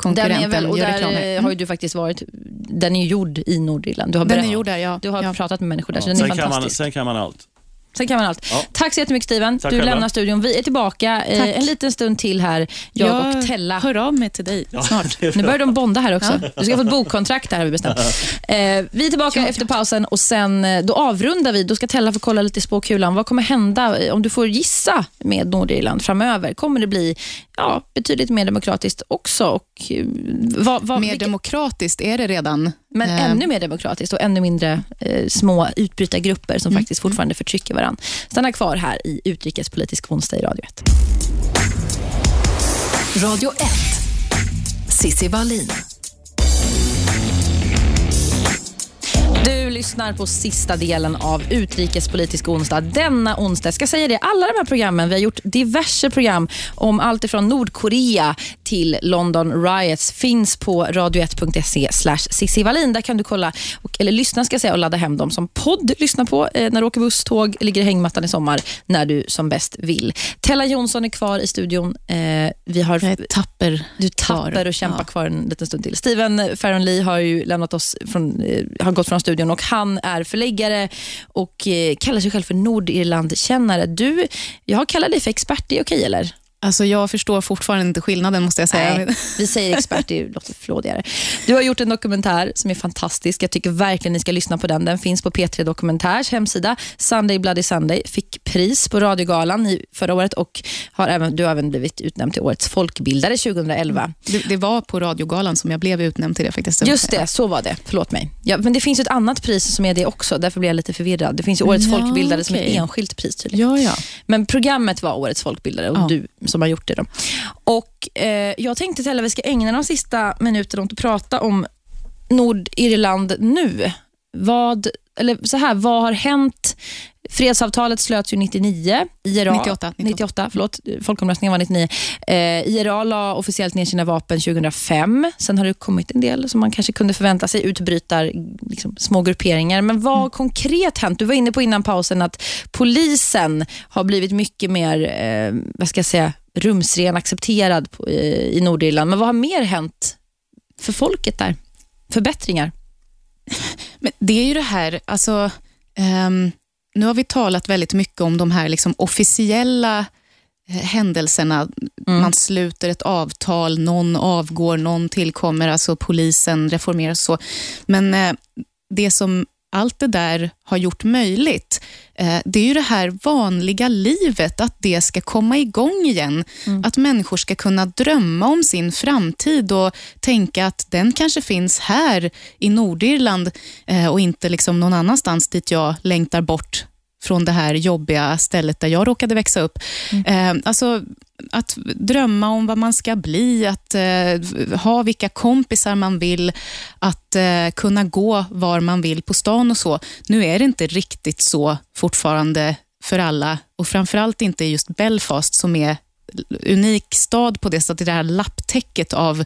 Den är Konkurrenten väl, och gör där reklam här. eh, har ju du faktiskt varit, den är ju gjord i Nordirland. Du har, Den är berättat- gjord där, ja. du har ja. pratat med människor där, så Ja. den är Sen, kan man, fantastisk. sen kan man allt. Sen kan man allt. Ja. Tack så jättemycket Steven. Tack du själva. lämnar studion. Vi är tillbaka eh, Tack. en liten stund till här, jag, och Tella. hör av mig till dig snart. [LAUGHS] Nu börjar de bonda här också. Du ska få ett bokkontrakt här har vi bestämt. [LAUGHS] Eh, vi är tillbaka Ja, efter pausen och sen eh, då avrundar vi. Då ska Tella få kolla lite i spåkulan. Vad kommer hända eh, om du får gissa med Nordirland framöver? Kommer det bli ja, betydligt mer demokratiskt också? Och, eh, vad, vad, Mer vilka- demokratiskt är det redan. men Eh, ännu mer demokratiskt och ännu mindre eh, små utbrytargrupper som faktiskt fortfarande förtrycker varandra. Stanna kvar här i Utrikespolitisk onsdag i Radio 1. Radio 1. Sissi Wallin. Du lyssnar på sista delen av Utrikespolitisk onsdag denna onsdag. Jag ska säga det, alla de här programmen, vi har gjort diverse program om allt ifrån Nordkorea till London Riots finns på radio1.se slash Cissi Wallin. Där kan du kolla, och, eller lyssna ska säga och ladda hem dem som podd. Lyssna på eh, när du åker buss, tåg, ligger i hängmattan i sommar när du som bäst vill. Tella Jonsson är kvar i studion. Eh, vi har Jag är tapper. du tappar kvar. och kämpar Ja. kvar en liten stund till. Steven Farrenlee har ju lämnat oss från, eh, har gått från studion och han är förläggare och eh, kallar sig själv för Nordirland-kännare. Du, jag kallar dig för expert, det är okej eller? Alltså, jag förstår fortfarande inte skillnaden, måste jag säga. Nej, vi säger expert, det låter flådigare. Du har gjort en dokumentär som är fantastisk. Jag tycker verkligen ni ska lyssna på den. Den finns på P3 Dokumentärs hemsida. Sunday Bloody Sunday fick pris på Radiogalan i förra året och har även, du har även blivit utnämnd till Årets folkbildare 2011. Det, det var på radiogalan som jag blev utnämnd till det faktiskt. Just det, så var det. Förlåt mig. Ja, men det finns ett annat pris som är det också. Därför blir jag lite förvirrad. Det finns Årets Ja, folkbildare som är ett enskilt pris tydligen. Ja, ja. Men programmet var Årets folkbildare och Ja. du som har gjort det. Då. Och eh, Jag tänkte Tella, vi ska ägna de sista minuterna åt att prata om Nordirland nu. Vad, eller så här, vad har hänt? Fredsavtalet slöts ju 99. IRA, 98, 98. 98 förlåt, folkomröstningen var 99. Eh, IRA la officiellt ner sina vapen 2005. Sen har det kommit en del som man kanske kunde förvänta sig, utbrytar liksom, små grupperingar. Men vad har konkret hänt? Du var inne på innan pausen att polisen har blivit mycket mer, eh, vad ska jag säga, rumsren accepterad på, eh, i Nordirland. Men vad har mer hänt för folket där? Förbättringar? [LAUGHS] Men det är ju det här, alltså, ehm, nu har vi talat väldigt mycket om de här liksom officiella eh, händelserna. Man sluter ett avtal, någon avgår, någon tillkommer, alltså polisen reformeras och så. Men eh, det som allt det där har gjort möjligt, eh, det är ju det här vanliga livet, att det ska komma igång igen. Att människor ska kunna drömma om sin framtid och tänka att den kanske finns här i Nordirland eh, och inte liksom någon annanstans dit jag längtar bort från det här jobbiga stället där jag råkade växa upp. Eh, alltså att drömma om vad man ska bli, att eh, ha vilka kompisar man vill, att eh, kunna gå var man vill på stan och så. Nu är det inte riktigt så fortfarande för alla och framförallt inte just Belfast som är unik stad på det sättet, det här lapptäcket av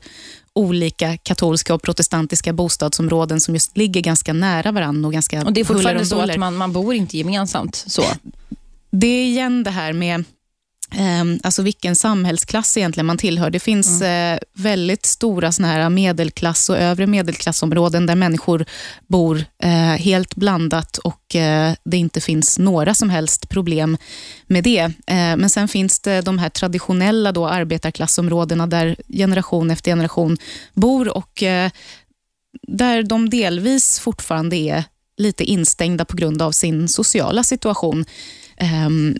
olika katolska och protestantiska bostadsområden som just ligger ganska nära varandra och ganska Och Det är fortfarande så att man, man bor inte gemensamt. Så. Det är igen det här med alltså vilken samhällsklass egentligen man tillhör. Det finns eh, väldigt stora såna här medelklass och övre medelklassområden där människor bor eh, helt blandat och eh, det inte finns några som helst problem med det. Men sen finns det de här traditionella då arbetarklassområdena där generation efter generation bor och där de delvis fortfarande är lite instängda på grund av sin sociala situation. Ehm,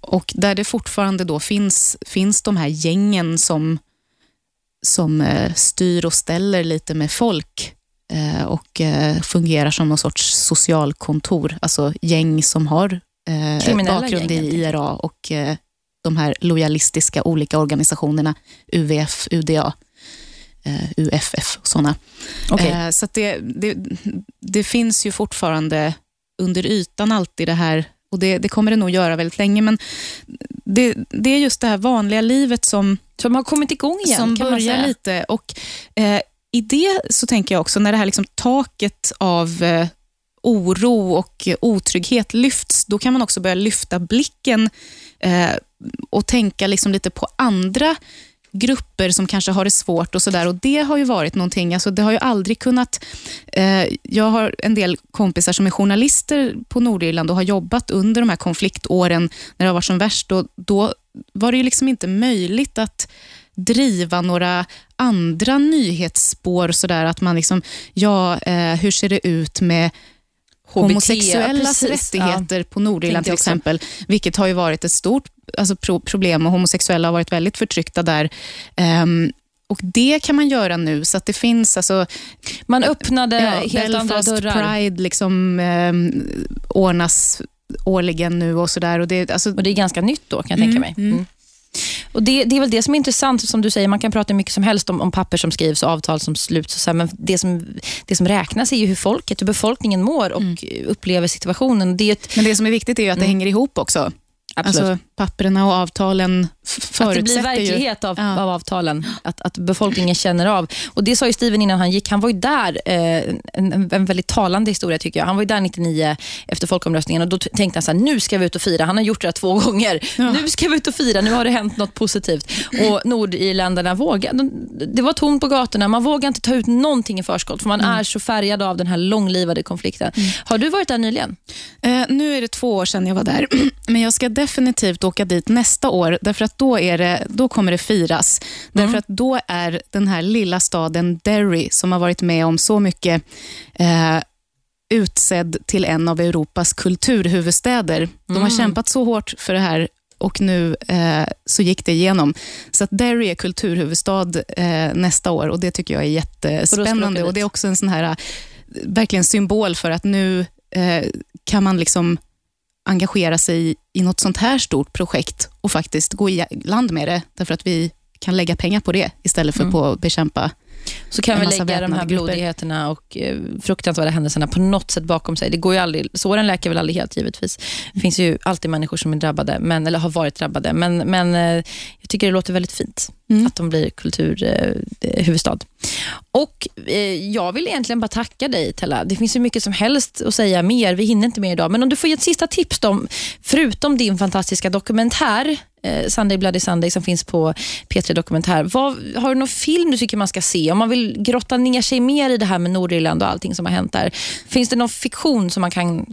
Och där det fortfarande då finns, finns de här gängen som som eh, styr och ställer lite med folk eh, och eh, fungerar som någon sorts socialkontor. Alltså gäng som har eh, bakgrund gäng, helt i IRA och eh, de här lojalistiska olika organisationerna, UVF, UDA, eh, UFF och sådana. Eh, så det, det, det finns ju fortfarande under ytan alltid det här, och det, det kommer det nog göra väldigt länge, men det, det är just det här vanliga livet som, Som har kommit igång igen, som kan börjar lite. Och eh, I det så tänker jag också, när det här liksom taket av eh, oro och otrygghet lyfts, då kan man också börja lyfta blicken eh, och tänka liksom lite på andra grupper som kanske har det svårt och sådär. Och Det har ju varit någonting, alltså det har ju aldrig kunnat... Eh, jag har en del kompisar som är journalister på Nordirland och har jobbat under de här konfliktåren när det har varit som värst. Och då var det ju liksom inte möjligt att driva några andra nyhetsspår sådär att man liksom, ja, eh, hur ser det ut med homosexuellas precis, ja. rättigheter på Nordirland till jag också. exempel, vilket har ju varit ett stort alltså, pro problem och homosexuella har varit väldigt förtryckta där. Ehm, och Det kan man göra nu, så att det finns alltså, Man öppnade ja, helt andra Belfast dörrar. Pride liksom, ehm, ordnas årligen nu och sådär. Och det, alltså, Och det är ganska nytt då, kan jag tänka Mm, mig. mm. Och det, det är väl det som är intressant, som du säger, man kan prata hur mycket som helst om, om papper som skrivs och avtal som sluts, och så här, men det som, det som räknas är ju hur folket och befolkningen mår och Mm. upplever situationen. Det ett, Men det som är viktigt är att det Mm. hänger ihop också. Absolut. Alltså, papperna och avtalen f- att det blir förutsätter ju... verklighet av, Ja. av avtalen. Att, att befolkningen känner av. Och Det sa ju Steven innan han gick. Han var ju där, eh, en, en, väldigt talande historia tycker jag. Han var ju där 99 efter folkomröstningen och då tänkte han så här, nu ska vi ut och fira. Han har gjort det här två gånger. Ja. Nu ska vi ut och fira, nu har det hänt något positivt. Och Nordirländarna vågade. de- Det var tomt på gatorna, man vågar inte ta ut någonting i förskott för man Mm. är så färgad av den här långlivade konflikten. Har du varit där nyligen? Eh, nu är det två år sedan jag var där, [CLEARS THROAT] men jag ska definitivt åka dit nästa år, därför att då, är det, då kommer det firas. Därför att då är den här lilla staden Derry, som har varit med om så mycket, eh, utsedd till en av Europas kulturhuvudstäder. De har Mm. kämpat så hårt för det här och nu eh, så gick det igenom. Så att Derry är kulturhuvudstad eh, nästa år och det tycker jag är jättespännande. Och det är också en sån här, eh, verkligen symbol för att nu eh, kan man liksom engagera sig i, något sånt här stort projekt och faktiskt gå i land med det, därför att vi kan lägga pengar på det istället för Mm. på att bekämpa så kan vi lägga de här grupper. blodigheterna och eh, fruktansvärda händelserna på något sätt bakom sig. Det går ju aldrig, såren läker väl aldrig helt givetvis. Det finns ju alltid människor som är drabbade, men, eller har varit drabbade. Men, men eh, jag tycker det låter väldigt fint Mm. att de blir kulturhuvudstad och eh, Jag vill egentligen bara tacka dig, Tella. Det finns ju mycket som helst att säga mer. Vi hinner inte mer idag. Men om du får ge ett sista tips då, förutom din fantastiska dokumentär eh, Sunday Bloody Sunday som finns på P3 Dokumentär. Vad, har du någon film du tycker man ska se? Om man vill grotta ner sig mer i det här med Nordirland och allting som har hänt där. Finns det någon fiktion som man kan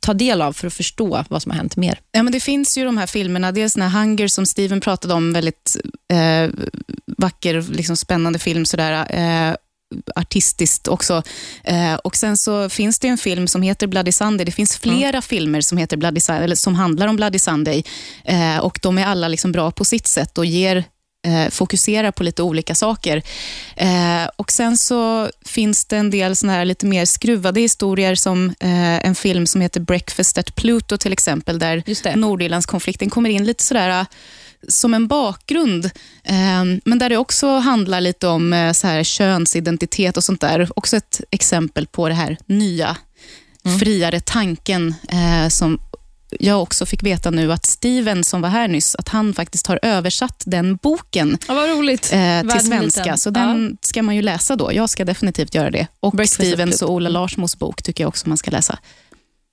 ta del av för att förstå vad som har hänt mer? Ja, men det finns ju de här filmerna. Dels den här Hunger som Steven pratade om, väldigt eh, vacker, liksom spännande film. Sådär, eh, artistiskt också. Eh, och Sen så finns det en film som heter Bloody Sunday. Det finns flera filmer som, heter Bloody eller som handlar om Bloody Sunday. Eh, och De är alla liksom bra på sitt sätt och ger eh, fokuserar på lite olika saker. Eh, och Sen så finns det en del såna här lite mer skruvade historier som eh, en film som heter Breakfast at Pluto till exempel, där. Nordirlandskonflikten kommer in lite sådär som en bakgrund, eh, men där det också handlar lite om eh, så här könsidentitet och sånt där. Också ett exempel på det här nya, Mm. friare tanken eh, som jag också fick veta nu att Steven som var här nyss, att han faktiskt har översatt den boken Ja, eh, till svenska. Så den ska man ju läsa då. Jag ska definitivt göra det. Och Breakfast Stevens och Ola Larsmos bok tycker jag också man ska läsa.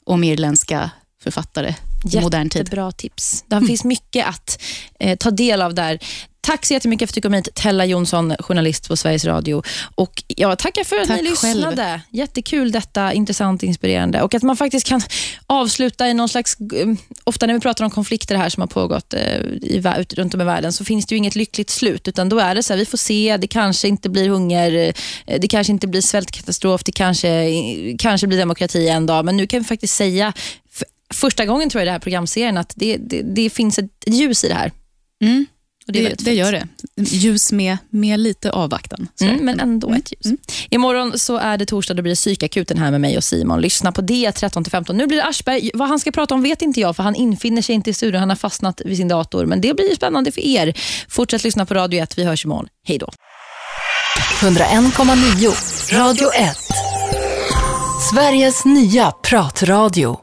Om irländska författare i modern tid. Jättebra tips. Det finns mycket att eh, ta del av där. Tack så jättemycket för att du kom hit, Tella Jonsson, journalist på Sveriges Radio. Och jag tackar för att Tack ni själv. lyssnade. Jättekul detta, intressant, inspirerande. Och att man faktiskt kan avsluta i någon slags... eh, Ofta när vi pratar om konflikter här som har pågått eh, i, runt om i världen så finns det ju inget lyckligt slut. Utan då är det så här, vi får se, det kanske inte blir hunger, eh, det kanske inte blir svältkatastrof, det kanske, kanske blir demokrati en dag. Men nu kan vi faktiskt säga, första gången tror jag i den här programserien, att det, det, det finns ett ljus i det här. Mm. Och det, Det, det gör det. Ljus med, med lite avvaktan. Så Mm, men ändå Mm. ett ljus. Imorgon så är det torsdag, då blir det psykakuten här med mig och Simon. Lyssna på det 13-15. Nu blir det Aschberg. Vad han ska prata om vet inte jag, för han infinner sig inte i studion. Han har fastnat vid sin dator. Men det blir spännande för er. Fortsätt lyssna på Radio 1. Vi hörs imorgon. Hej då. 101,9 Radio 1. Sveriges nya pratradio.